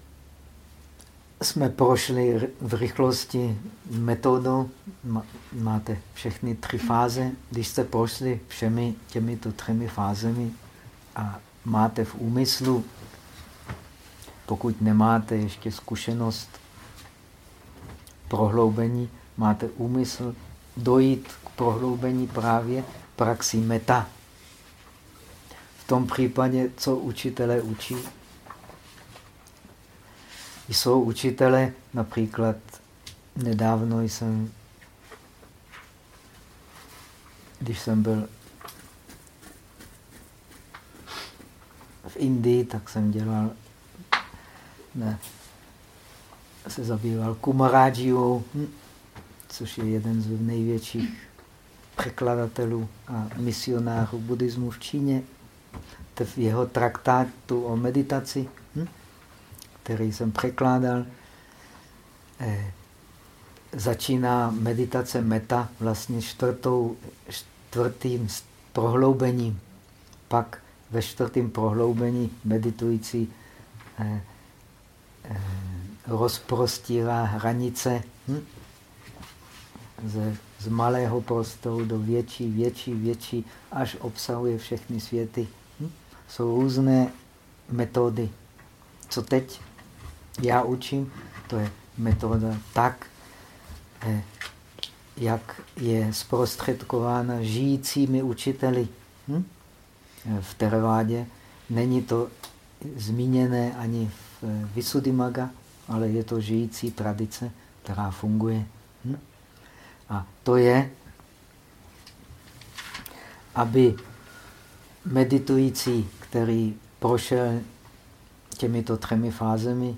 jsme prošli v rychlosti metodou, Ma- máte všechny tři fáze. Když jste prošli všemi těmito třemi fázemi a máte v úmyslu, pokud nemáte ještě zkušenost prohloubení, máte úmysl dojít k prohloubení právě praxí meta. V tom případě, co učitelé učí, jsou učitele, například nedávno jsem, když jsem byl v Indii, tak jsem dělal, ne, se zabýval Kumarájiou, hm, což je jeden z největších překladatelů a misionářů buddhismu v Číně. Jeho traktátu o meditaci, hm, který jsem překládal, eh, začíná meditace meta vlastně čtvrtou, čtvrtým prohloubením. Pak ve čtvrtém prohloubení meditující eh, eh, rozprostírá hranice hm? z, z malého prostoru do větší, větší, větší, až obsahuje všechny světy. Hm? Jsou různé metody. Co teď já učím, to je metoda tak, eh, jak je zprostředkována žijícími učiteli hm? Eh, v Theravádě. Není to zmíněné ani v eh, Visuddhimaga, ale je to žijící tradice, která funguje. Hm? A to je, aby meditující, který prošel těmito třemi fázemi,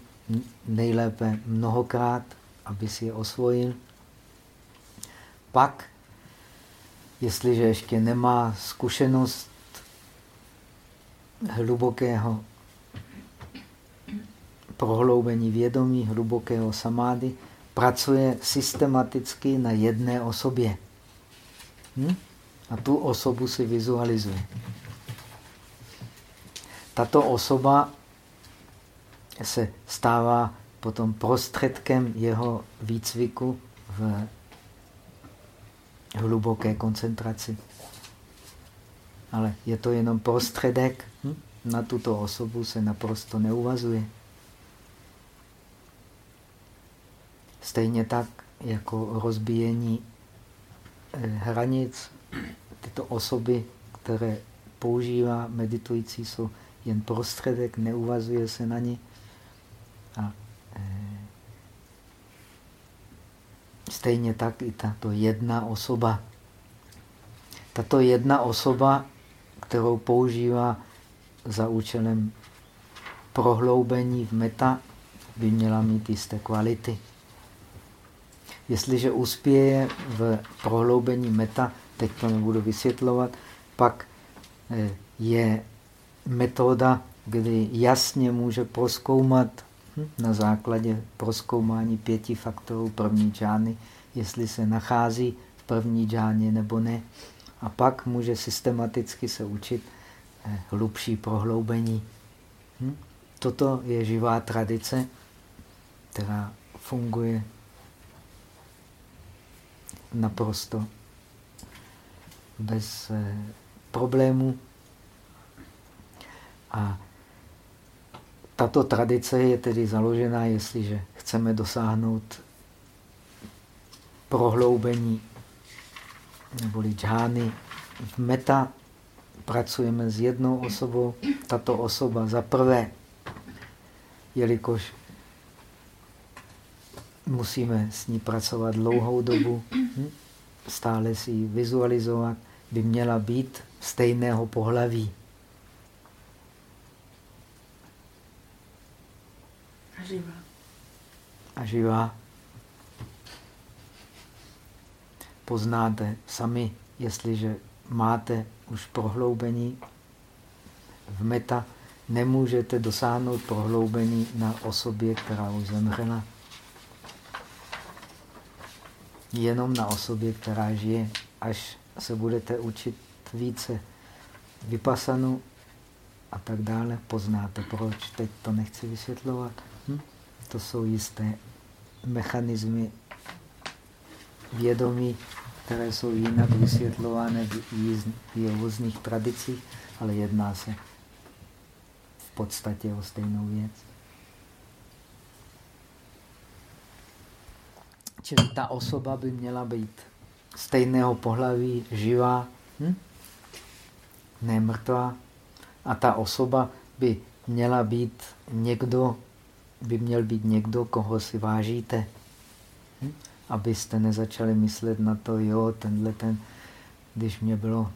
nejlépe mnohokrát, aby si je osvojil. Pak, jestliže ještě nemá zkušenost hlubokého prohloubení vědomí, hlubokého samády, pracuje systematicky na jedné osobě. Hm? A tu osobu si vizualizuje. tato osoba se stává potom prostředkem jeho výcviku v hluboké koncentraci. Ale je to jenom prostředek, hm? na tuto osobu se naprosto neuvazuje. Stejně tak jako rozbíjení eh, hranic, tyto osoby, které používá meditující, jsou jen prostředek, neuvazuje se na ně. A eh, stejně tak i tato jedna osoba. Tato jedna osoba, kterou používá za účelem prohloubení v meta, by měla mít jisté kvality. Jestliže uspěje v prohloubení meta, teď to nebudu vysvětlovat, pak eh, je metoda, kdy jasně může proskoumat na základě proskoumání pěti faktorů první džány, jestli se nachází v první džáně nebo ne. A pak může systematicky se učit eh, hlubší prohloubení. Hm? Toto je živá tradice, která funguje naprosto bez eh, problémů. A tato tradice je tedy založená, jestliže chceme dosáhnout prohloubení neboli džány v meta, pracujeme s jednou osobou. Tato osoba za prvé, jelikož musíme s ní pracovat dlouhou dobu, hm? stále si ji vizualizovat, by měla být stejného pohlaví. A živá. A živá. Poznáte sami, jestliže máte už prohloubení v meta, nemůžete dosáhnout prohloubení na osobě, která už zemřela jenom na osobě, která žije. Až se budete učit více vypasanu a tak dále, poznáte proč. Teď to nechci vysvětlovat. Hm? To jsou jisté mechanismy vědomí, které jsou jinak vysvětlované v různých tradicích, ale jedná se v podstatě o stejnou věc. Čili ta osoba by měla být stejného pohlaví, živá, hm? ne mrtvá. A ta osoba by měla být někdo, by měl být někdo, koho si vážíte. Hm? Abyste nezačali myslet na to, jo, tenhle ten, když mě bylo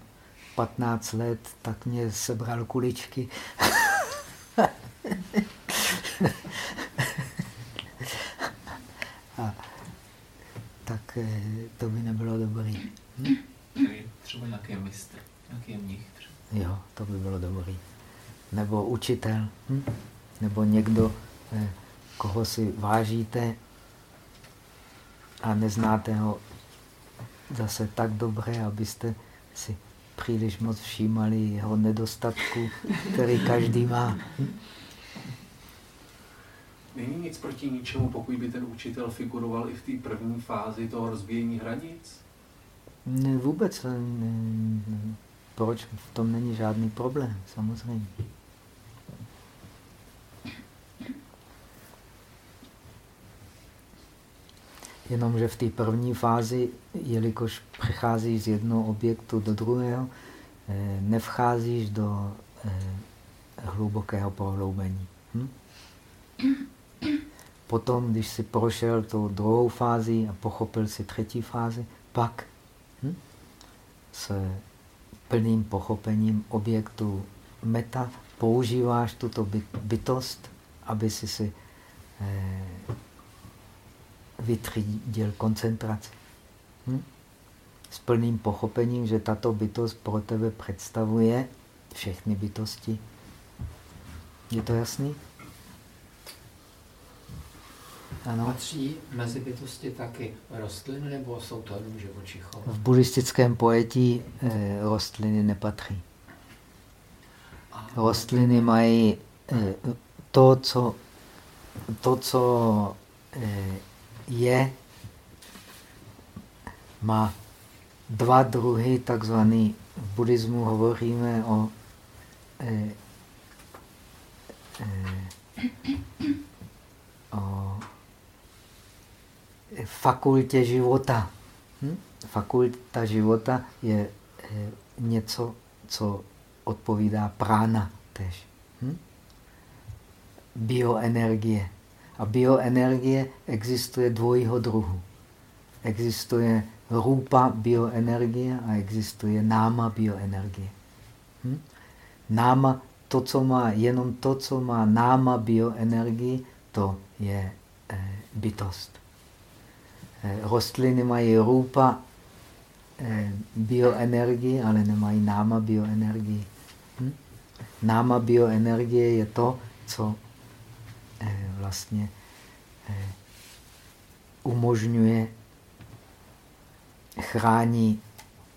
15 let, tak mě sebral kuličky. <laughs> tak eh, to by nebylo dobrý. Hm? Třeba nějaký mistr, nějaký mnich. Jo, to by bylo dobrý. Nebo učitel, hm? nebo někdo, koho si vážíte a neznáte ho zase tak dobře, abyste si příliš moc všímali jeho nedostatku, který každý má. Není nic proti ničemu, pokud by ten učitel figuroval i v té první fázi toho rozbíjení hranic? Ne, vůbec. Ne, ne, proč? V tom není žádný problém, samozřejmě. Jenomže v té první fázi, jelikož přecházíš z jednoho objektu do druhého, eh, nevcházíš do eh, hlubokého prohloubení. Hm? Potom, když si prošel tou druhou fázi a pochopil si třetí fázi, pak hm, s plným pochopením objektu meta používáš tuto bytost, aby si si eh, vytřídil koncentraci. Hm? S plným pochopením, že tato bytost pro tebe představuje všechny bytosti. Je to jasný? Ano. Patří mezi bytosti taky rostliny, nebo jsou to jenom živočichové? V buddhistickém pojetí eh, rostliny nepatří. A rostliny mají eh, to, co, to, co eh, je, má dva druhy, takzvaný v buddhismu hovoříme o, eh, o fakultě života. Hm? Fakulta života je něco, co odpovídá prána tež. Hm? Bioenergie. A bioenergie existuje dvojího druhu. Existuje rupa bioenergie a existuje náma bioenergie. Hm? Náma, to, co má, jenom to, co má náma bioenergii, to je eh, bytost. Eh, rostliny mají rupa eh, bioenergii, ale nemají náma bioenergii. Hm? Náma bioenergie je to, co vlastně eh, umožňuje, chrání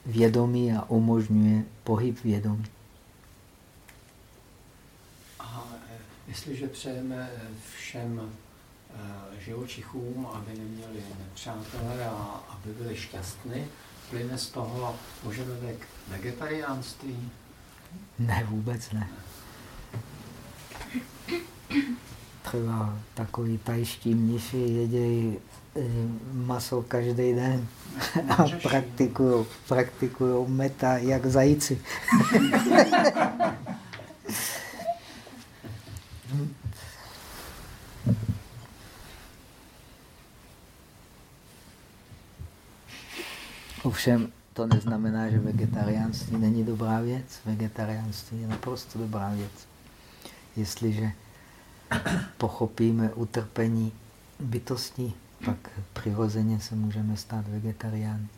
vědomí a umožňuje pohyb vědomí. A eh, jestliže přejeme všem živočichům, aby neměli nepřátelé a aby byli šťastní, plyne z toho požadavek vegetariánství? Ne, vůbec ne. Třeba takový tajští mniši jedějí eh, maso každý den a praktikují praktikují meta jak zajíci. <laughs> Ovšem to neznamená, že vegetariánství není dobrá věc. Vegetariánství je naprosto dobrá věc. Jestliže pochopíme utrpení bytostí, pak přirozeně se můžeme stát vegetariány.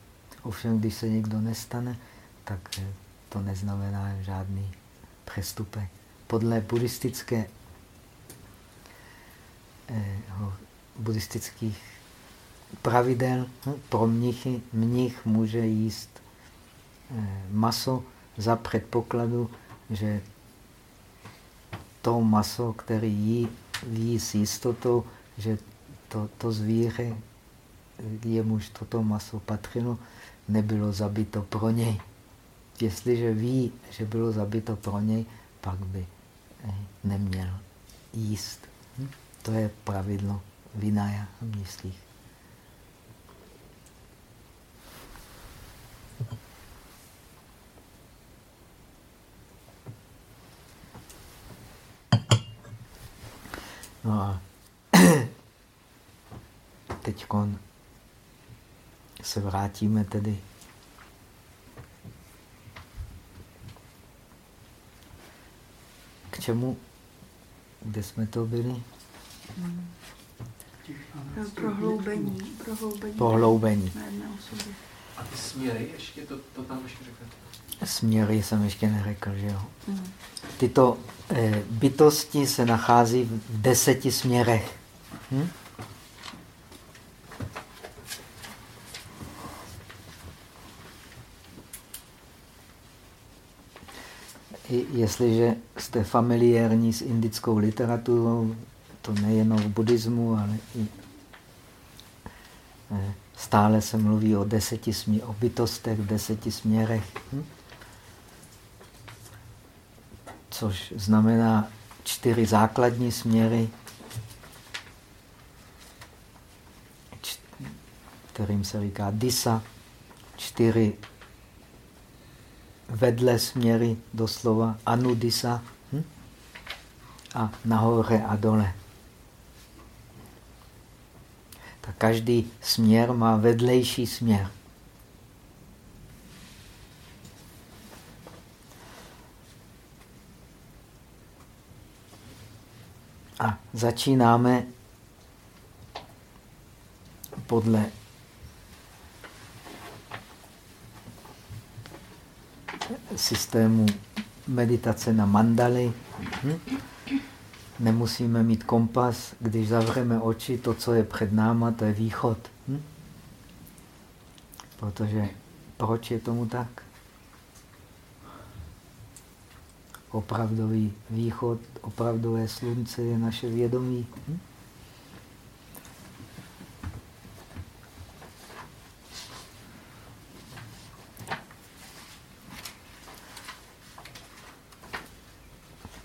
Ovšem, když se někdo nestane, tak to neznamená žádný přestupek. Podle buddhistické, eh, buddhistických pravidel hm, pro mnichy. Mnich může jíst eh, maso za předpokladu, že to maso, který jí, jí s jistotou, že to, to zvíře, jemuž toto maso patřilo, nebylo zabito pro něj. Jestliže ví, že bylo zabito pro něj, pak by eh, neměl jíst. Hm? To je pravidlo vinaja mnižských. No a <clears throat> teď se vrátíme tedy k čemu? Kde jsme to byli? Prohloubení. Prohloubení. Prohloubení. A ty směry ještě, to, to tam ještě řeknete? Směry jsem ještě neřekl, že jo. Mm. Tyto eh, bytosti se nachází v deseti směrech. Hm? Jestliže jste familiární s indickou literaturou, to nejenom v buddhismu, ale i eh, stále se mluví o deseti směrech, o bytostech v deseti směrech. Hm? Což znamená čtyři základní směry, kterým se říká disa, čtyři vedle směry, doslova anudisa, hm? a nahoře a dole. Tak každý směr má vedlejší směr. A začínáme podle systému meditace na mandaly. Hm? Nemusíme mít kompas, když zavřeme oči, to, co je před náma, to je východ. Hm? Protože proč je tomu tak? Opravdový východ, opravdové slunce je naše vědomí. Hm?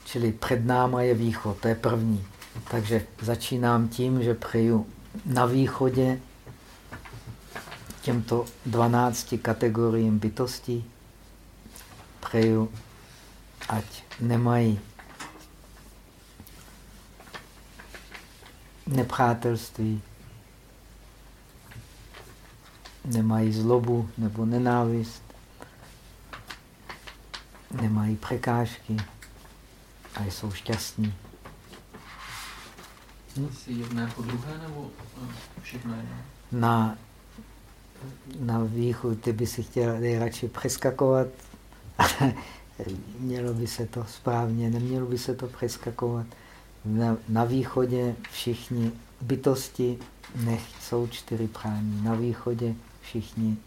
Čili před náma je východ, to je první. Takže začínám tím, že přeju na východě těmto 12 kategoriím bytostí. Přeju, ať nemají nepřátelství, nemají zlobu nebo nenávist, nemají překážky a jsou šťastní. Hm? jedné po druhé nebo eh, všechno jedno? Na, na východ ty by si chtěl nejradši přeskakovat, mělo by se to správně, nemělo by se to přeskakovat. Na, na východě všichni bytosti, nech jsou čtyři prání. Na východě všichni,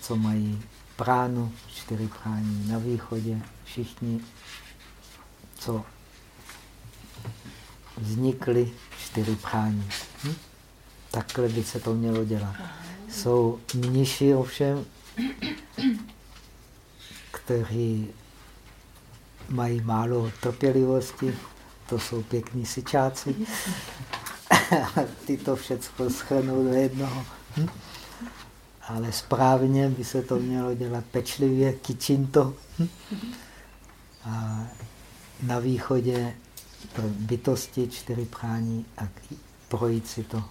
co mají pránu, čtyři prání. Na východě všichni, co vznikly čtyři prání. Hm? Takhle by se to mělo dělat. Jsou mniši ovšem, kteří mají málo trpělivosti, to jsou pěkní syčáci. <laughs> Ty to všechno schrnou do jednoho. Hm? Ale správně by se to mělo dělat pečlivě, kičinto. Hm? A na východě bytosti, čtyři prání a projít si to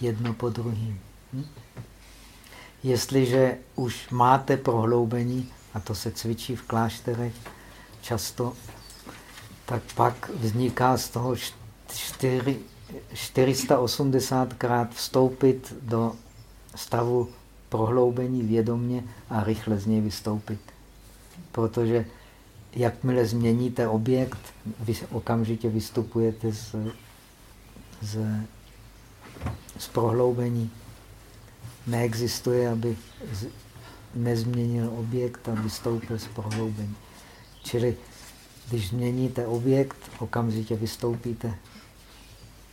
jedno po druhým. Hm? Jestliže už máte prohloubení, a to se cvičí v klášterech často, tak pak vzniká z toho 4, 480 krát vstoupit do stavu prohloubení vědomně a rychle z něj vystoupit. Protože jakmile změníte objekt, vy okamžitě vystupujete z, z, z prohloubení. Neexistuje, aby nezměnil objekt a vystoupil z prohloubení. Čili když změníte objekt, okamžitě vystoupíte.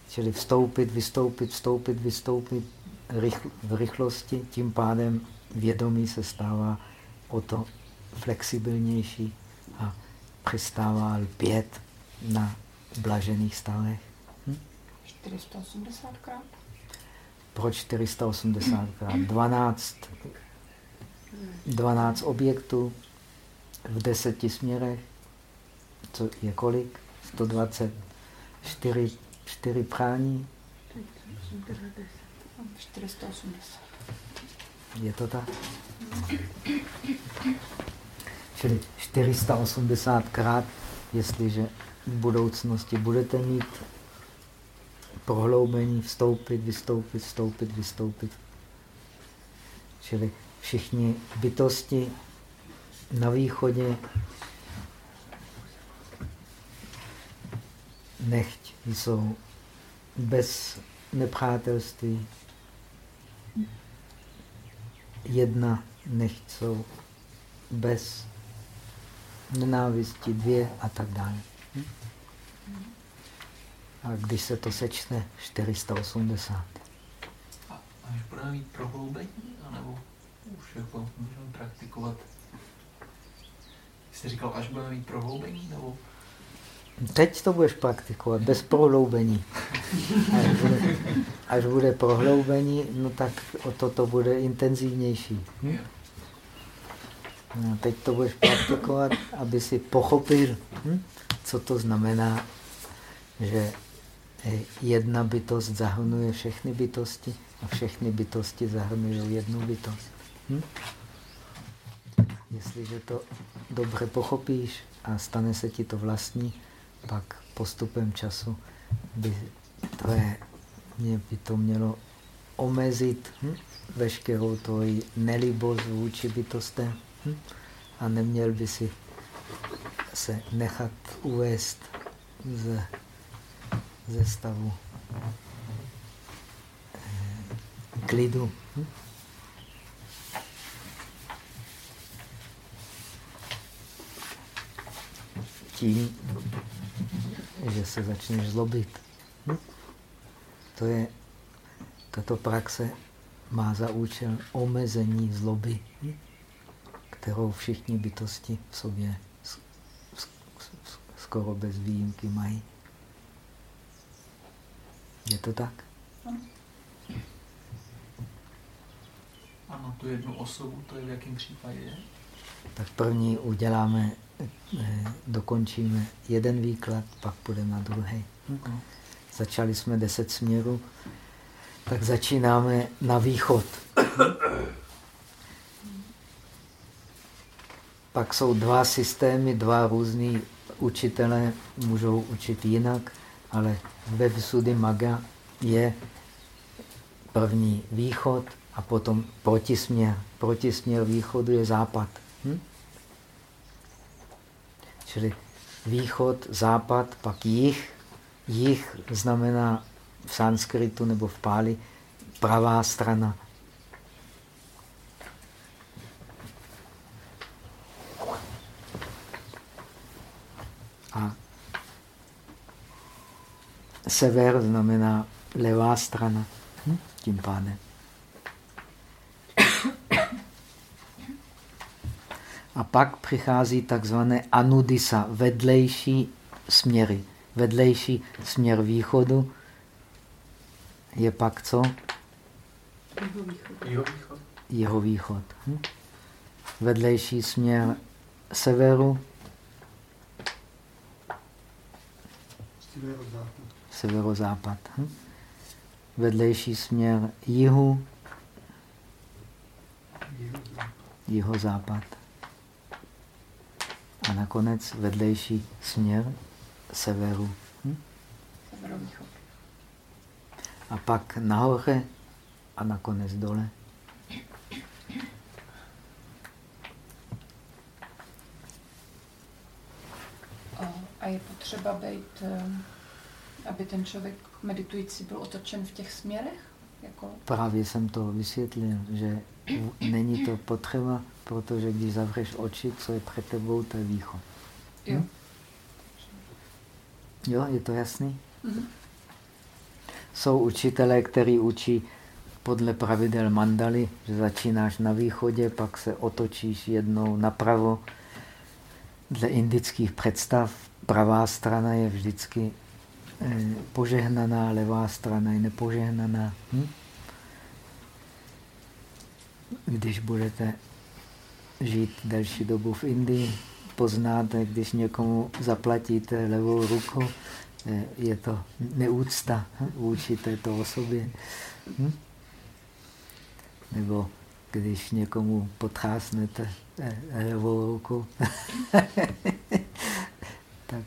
Čili vstoupit, vystoupit, vstoupit, vystoupit rychl, v rychlosti, tím pádem vědomí se stává o to flexibilnější a přestává lpět na blažených stavech. Hm? 480 krát? Proč 480 krát? 12, 12 objektů v deseti směrech. Co je kolik? 120. 4, 4 prání. 480. Je to tak? Čili 480 krát, jestliže v budoucnosti budete mít prohloubení, vstoupit, vystoupit, vstoupit, vystoupit. Čili všichni bytosti na východě nechť jsou bez nepřátelství. Jedna nechť jsou bez nenávisti, dvě a tak dále. A když se to sečne, 480. A až budeme mít prohloubení, anebo už jako můžeme praktikovat? Jste říkal, až budeme mít prohloubení, nebo? Teď to budeš praktikovat, bez prohloubení. Až bude, až bude prohloubení, no tak o to to bude intenzivnější. Hm? No, teď to budeš praktikovat, aby si pochopil, hm? co to znamená, že jedna bytost zahrnuje všechny bytosti a všechny bytosti zahrnují jednu bytost. Hm? Jestliže to dobře pochopíš a stane se ti to vlastní, pak postupem času by tvoje, mě by to mělo omezit hm? veškerou tvoji nelibost vůči bytostem hm? a neměl by si se nechat uvést z, ze stavu eh, klidu. Hm? Tím, že se začneš zlobit. Hm? To je, tato praxe má za účel omezení zloby, hm? kterou všichni bytosti v sobě skoro bez výjimky mají. Je to tak? Ano, tu jednu osobu, to je v jakém případě? Tak první uděláme, dokončíme jeden výklad, pak půjdeme na druhý. Hm? Začali jsme deset směrů, tak začínáme na východ. Pak jsou dva systémy, dva různý učitelé můžou učit jinak, ale ve Visuddhi Maga je první východ a potom protisměr. Protisměr východu je západ. Čili východ, západ, pak jich. Jich znamená v sanskritu nebo v páli pravá strana. A sever znamená levá strana. Hm? Tím pádem. A pak přichází takzvané anudisa, vedlejší směry. Vedlejší směr východu je pak co? Jihovýchod. Jihovýchod. Hm? Vedlejší směr severu Severozápad. severozápad. Hm? Vedlejší směr jihu, Jihozápad. A nakonec vedlejší směr severu. Hm? A pak nahoře a nakonec dole. A- A je potřeba být, eh, aby ten člověk meditující byl otočen v těch směrech? Jako, Právě jsem to vysvětlil, že není to potřeba, protože když zavřeš oči, co je před tebou, to je východ. jo. Hm? Jo, je to jasný? Mhm. Jsou učitelé, kteří učí podle pravidel mandaly, že začínáš na východě, pak se otočíš jednou napravo. Dle indických představ pravá strana je vždycky eh, požehnaná, levá strana je nepožehnaná. Hm? Když budete žít delší dobu v Indii, poznáte, když někomu zaplatíte levou rukou, eh, je to neúcta hm, vůči této osobě. Hm? Nebo když někomu potřásnete eh, levou rukou, <laughs> tak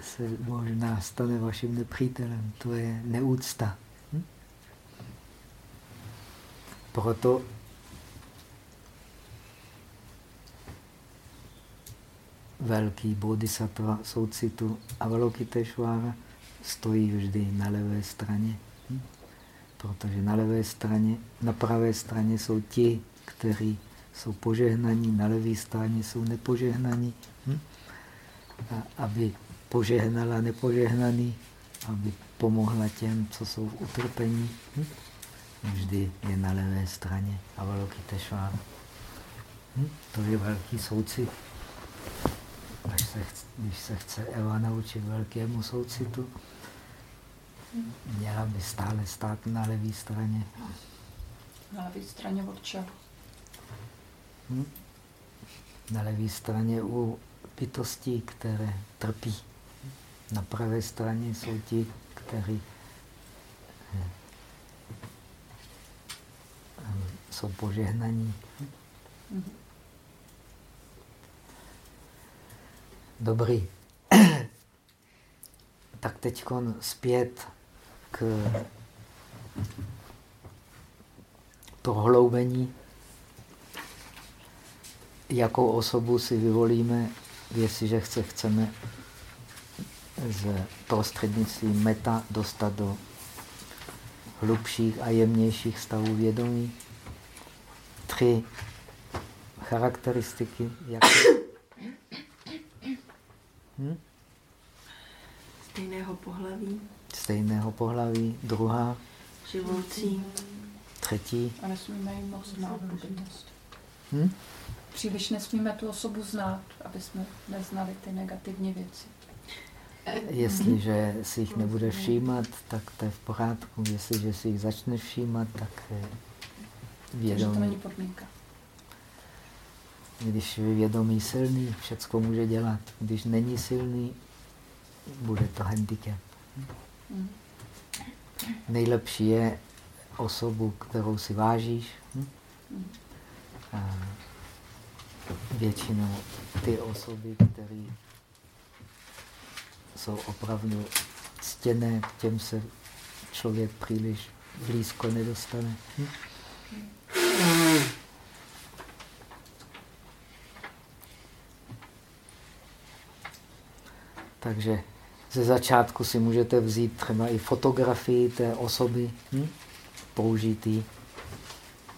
se možná stane vaším nepřítelem. To je neúcta. Hm? Proto velký bodhisattva soucitu Avalokiteshvara stojí vždy na levé straně. Hm? Protože na levé straně, na pravé straně jsou ti, kteří jsou požehnaní, na levé straně jsou nepožehnaní. Hm? A aby požehnala nepožehnaný, aby pomohla těm, co jsou v utrpení, hm? vždy je na levé straně Avalokiteshvara. Hm? To je velký soucit. Až se, chce, když se chce Eva naučit velkému soucitu, měla by stále stát na levé straně. Na levé straně od čeho? Hm? Na levé straně u bytostí, které trpí. Na pravé straně jsou ti, kteří eh, jsou požehnaní. Mhm. Dobrý. <clears throat> tak teď zpět k prohloubení. Jakou osobu si vyvolíme, jestliže chce, chceme z prostřednictvím meta dostat do hlubších a jemnějších stavů vědomí. Tři charakteristiky. Jak... Hm? Hm? Stejného pohlaví, Stejného pohlaví. Druhá, živoucí, třetí. A nesmíme jí moc znát. Hm? Příliš nesmíme tu osobu znát, aby jsme neznali ty negativní věci. Jestliže si jich nebude všímat, tak to je v pořádku. Jestliže si jich začneš všímat, tak eh, Takže to není vědomí. podmínka. Když je vědomí silný, všecko může dělat. Když není silný, bude to handicap. Mm. Nejlepší je osobu, kterou si vážíš. Hm? A většinou ty osoby, které jsou opravdu stěné, k těm se člověk příliš blízko nedostane. Hm? Takže ze začátku si můžete vzít třeba i fotografii té osoby, hm? použít ji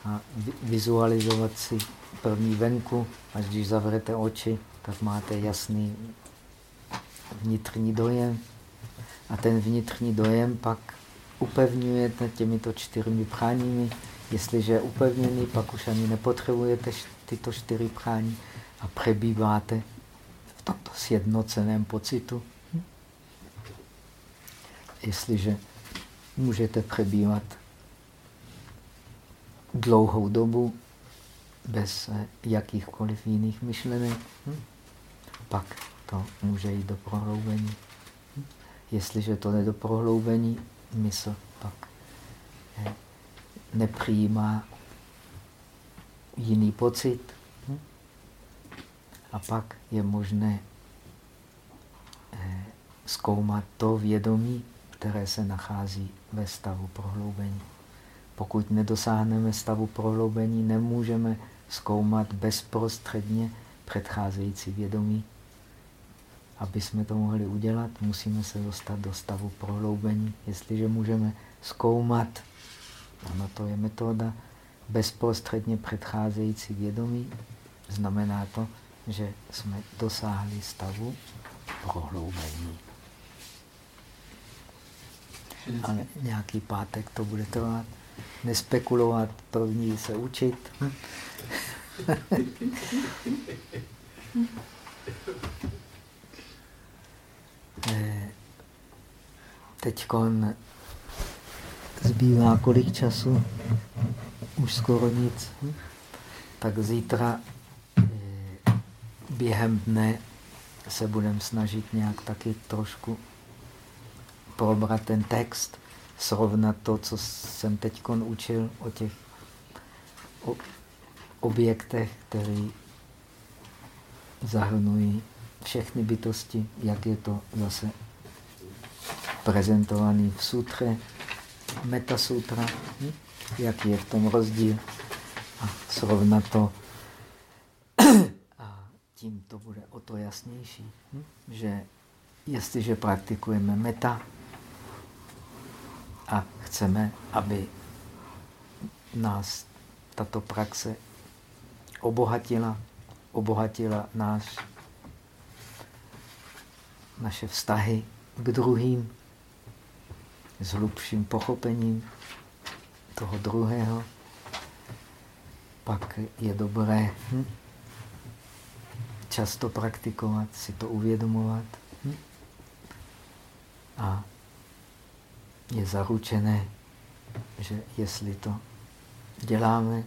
a vi- vizualizovat si první venku, až když zavřete oči, tak máte jasný vnitřní dojem. A ten vnitřní dojem pak upevňujete těmito čtyřmi práními. Jestliže je upevněný, pak už ani nepotřebujete tyto čtyři prání a přebýváte sjednoceném pocitu. Hm? Jestliže můžete přebývat dlouhou dobu bez jakýchkoliv jiných myšlenek, hm? pak to může jít do prohloubení. Hm? Jestliže to jde do prohloubení, mysl pak eh, nepřijímá jiný pocit. A pak je možné eh, zkoumat to vědomí, které se nachází ve stavu prohloubení. Pokud nedosáhneme stavu prohloubení, nemůžeme zkoumat bezprostředně předcházející vědomí. Aby jsme to mohli udělat, musíme se dostat do stavu prohloubení. Jestliže můžeme zkoumat, ano, to je metoda, bezprostředně předcházející vědomí, znamená to, že jsme dosáhli stavu prohloubení. Ale nějaký pátek to bude trvat. Nespekulovat, první se učit. <laughs> Teď zbývá kolik času? Už skoro nic. Tak zítra eh, během dne se budeme snažit nějak taky trošku probrat ten text, srovnat to, co jsem teď učil o těch objektech, které zahrnují všechny bytosti, jak je to zase prezentovaný v sutře, metasutra, hm? jaký je v tom rozdíl a srovnat to tím to bude o to jasnější, hm? že jestliže praktikujeme meta a chceme, aby nás tato praxe obohatila, obohatila náš, naše vztahy k druhým, s hlubším pochopením toho druhého, pak je dobré hm, často praktikovat, si to uvědomovat. Hm? A je zaručené, že jestli to děláme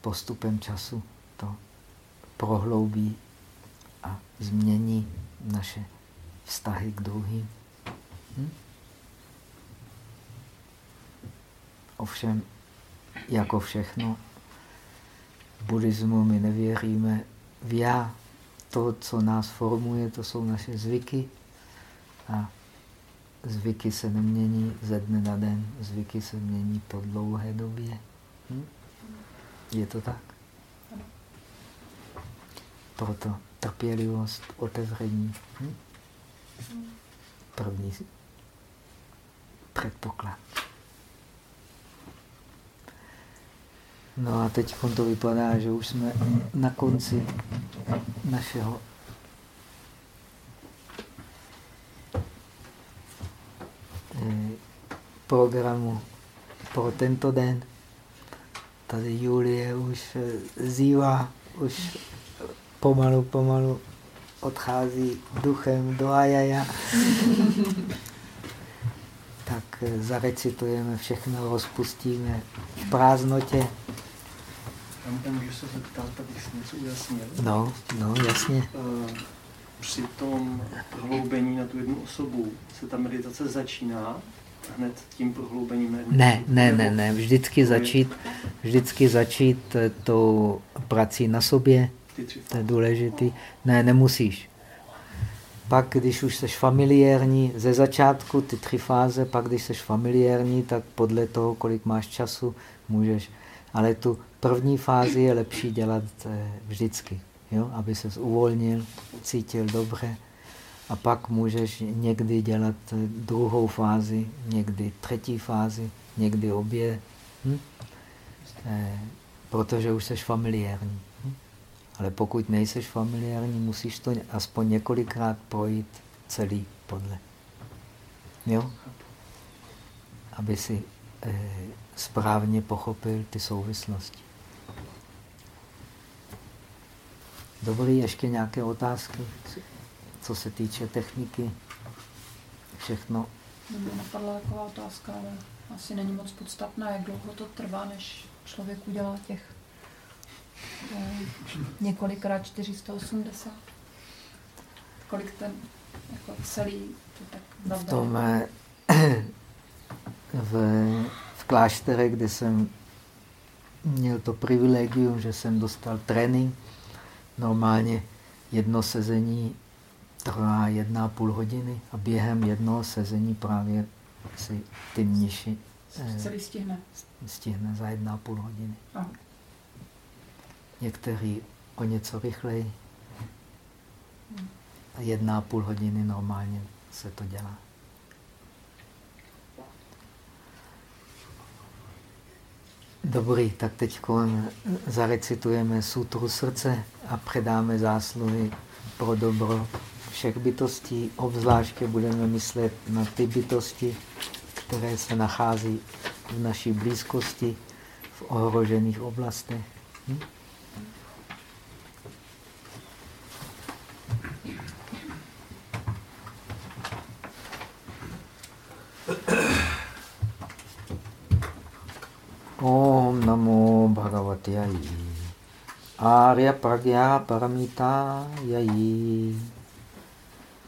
postupem času, to prohloubí a změní naše vztahy k druhým. Hm? Ovšem, jako všechno, v buddhismu my nevěříme v já. To, co nás formuje, to jsou naše zvyky. A zvyky se nemění ze dne na den, zvyky se mění po dlouhé době. Hm? Je to tak? Proto trpělivost, otevření. Hm? První předpoklad. No a teď to vypadá, že už jsme na konci našeho eh, programu pro tento den. Tady Julie už eh, zývá, už pomalu, pomalu odchází duchem do Ajaja. tak eh, zarecitujeme všechno, rozpustíme v prázdnotě. Tam můžu se zeptat, abych si něco ujasnil. No, no, jasně. Eh, Při tom prohloubení na tu jednu osobu se ta meditace začíná hned tím prohloubením Ne, ne, Nebo- ne, ne. Vždycky začít, vždycky začít eh, tou prací na sobě, to je důležitý. Ne, nemusíš. Pak, když už jsi familiérní, ze začátku ty tři fáze, pak když jsi familiérní, tak podle toho, kolik máš času, můžeš. Ale tu první fázi je lepší dělat eh, vždycky, jo? aby ses uvolnil, cítil dobře. A pak můžeš někdy dělat eh, druhou fázi, někdy třetí fázi, někdy obě, hm? eh, protože už jsi familiární. Hm? Ale pokud nejseš familiární, musíš to aspoň několikrát projít celý podle. Jo? Aby si eh, správně pochopil ty souvislosti. Dobrý, ještě nějaké otázky, co se týče techniky? Všechno. Mě napadla taková otázka, ale asi není moc podstatná, jak dlouho to trvá, než člověk udělá těch eh, několikrát 480. Kolik ten jako celý to tak v zabere? tom eh, <clears throat> v, v kláštere, kde jsem měl to privilegium, že jsem dostal trénink. Normálně jedno sezení trvá jedna a půl hodiny a během jednoho sezení právě si ty mniši eh, Celý stihne. stihne za jedna a půl hodiny. Aha. Někteří o něco rychleji. A jedna a půl hodiny normálně se to dělá. Dobrý, tak teď zarecitujeme sutru srdce a předáme zásluhy pro dobro všech bytostí. Obzvláště budeme myslet na ty bytosti, které se nachází v naší blízkosti, v ohrožených oblastech. Hm? Arya pragya paramita yayi.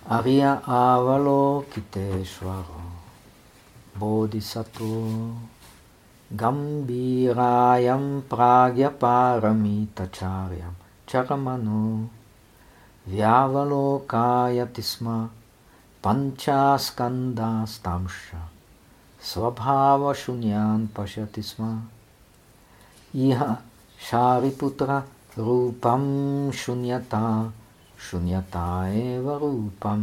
Arya avalokiteshvara Bodhisattva Gambirayam pragya paramitacharyam Charamano Vyavalokayati sma Panchaskandastamsha Svabhava shunyan pashyati sma Iha Shariputra रूपं शून्यता शून्यता एव रूपं।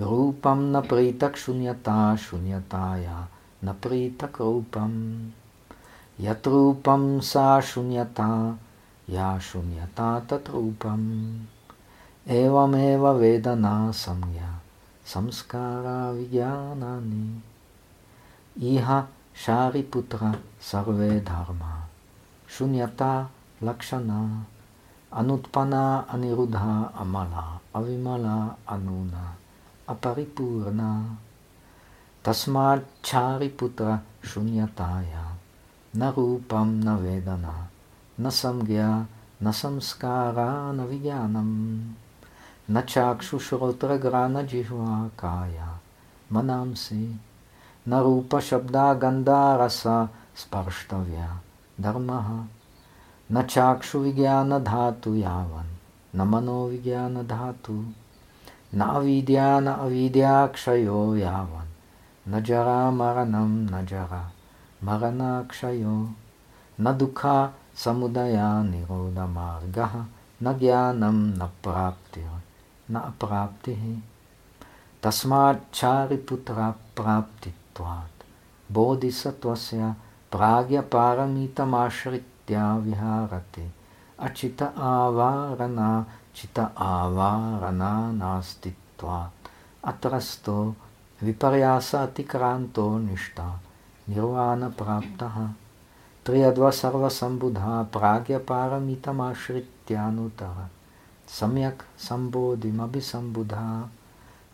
रूपं न प्रीतक् शून्यता, शून्यताया न प्रीतक् रूपं। यत् सा शून्यता, या शून्यता तत् रूपम् एवमेव वेदना संज्ञा संस्कारा विज्ञानानि। इह शारिपुत्र सर्वे धर्मा, शून्यता Lakshana Anutpana Anirudha Amala Avimala Anuna Aparipurna Tasmat Chariputra Shunyataya Narupam na Vedana na Samgya na Samskara na Vijnanam na Chakshushrotra Grana Jihva Kaya Manamsi na Rupa Shabda Gandha Rasa Sparshtavya Dharmaha न चाक्षुविज्ञानधातु यावन्, न मनोविज्ञानधातु न अविद्या न अविद्याक्षयो यावन्। न जरा मरणं, न जरा मरणाक्षयो, न दुःखा समुदया निरोधमार्गः न ज्ञानं, न प्राप्ति, न अप्राप्तिः। तस्माच्छारिपुत्रप्राप्तित्वात् बोधिसत्त्वस्य प्राज्ञपारमितमाश्रित्य प्रत्याविहारते अचित आवारणा, चित आवारणा नास्तित्वात् अत्रस्तो विपर्यासातिक्रान्तो निष्ठा। निर्वाणप्राप्तः। त्र्यद्वा सर्वसम्बुधा प्राज्ञपारमितमाश्रित्यानुतः सम्यक् सम्बोधिमभिसम्बुधा।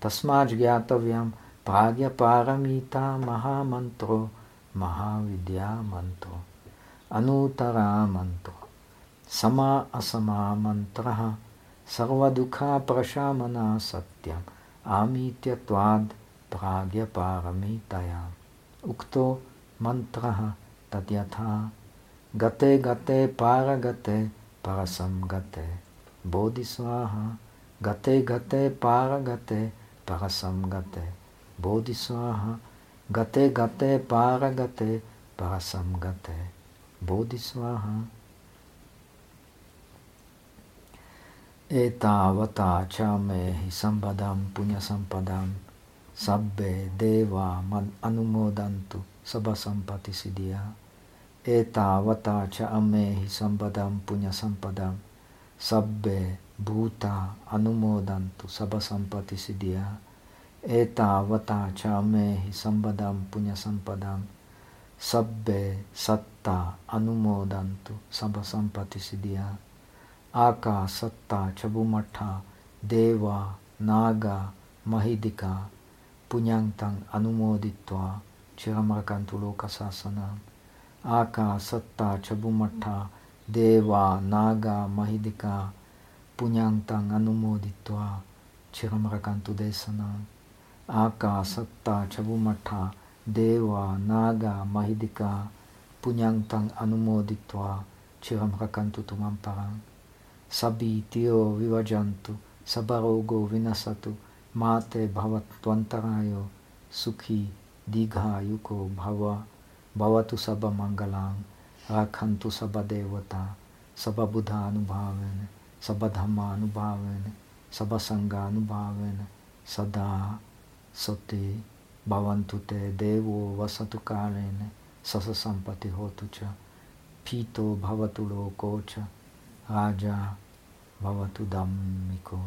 तस्माज् ज्ञातव्यं प्राज्ञपारमिता महामन्त्रो, महाविद्यामन्त्रो। अनूतरा मंत्र समा असमा मंत्र सर्वदुखा प्रशामना सत्यम आमीत्यवाद प्राग्यपारमितया। उक्तो मंत्र तद्यथा, गते गते पारगते परसं गते बोधिस्वाहा, गते गते पारगते परसं गते बोधिस्वाहा, गते गते पारगते परसं गते bodhisvaha. Etavata cha mehi sambadam punya sampadam sabbe deva anumodantu sabha sampati siddhya. Eta vata cha amehi sambadam punya sampadam sabbe bhuta anumodantu sabha sampati siddhya. Eta vata cha amehi sambadam punya sampadam sabbe satta anumodantu sabha sampati siddhya aka satta chabumatha deva naga mahidika punyantang anumoditva chiramrakantu lokasasana aka satta chabumatha deva naga mahidika punyantang anumoditva chiramrakantu desana aka satta chabumatha deva naga mahidika punyantang anumoditva chiramrakantu tumamparang sabi tiyo vivajantu sabarogo vinasatu máte bhavattvantarayo sukhi digha yuko bhava. Bhavatu sabha mangalang rakhantu sabha devata sabha buddha anubhavene sabha dhamma anubhavene sabha sangha anubhavene sada soti bhavantu te devo vasatu kalene sasa sampati hotu cha pito bhavatu loko cha raja bhavatu dhammiko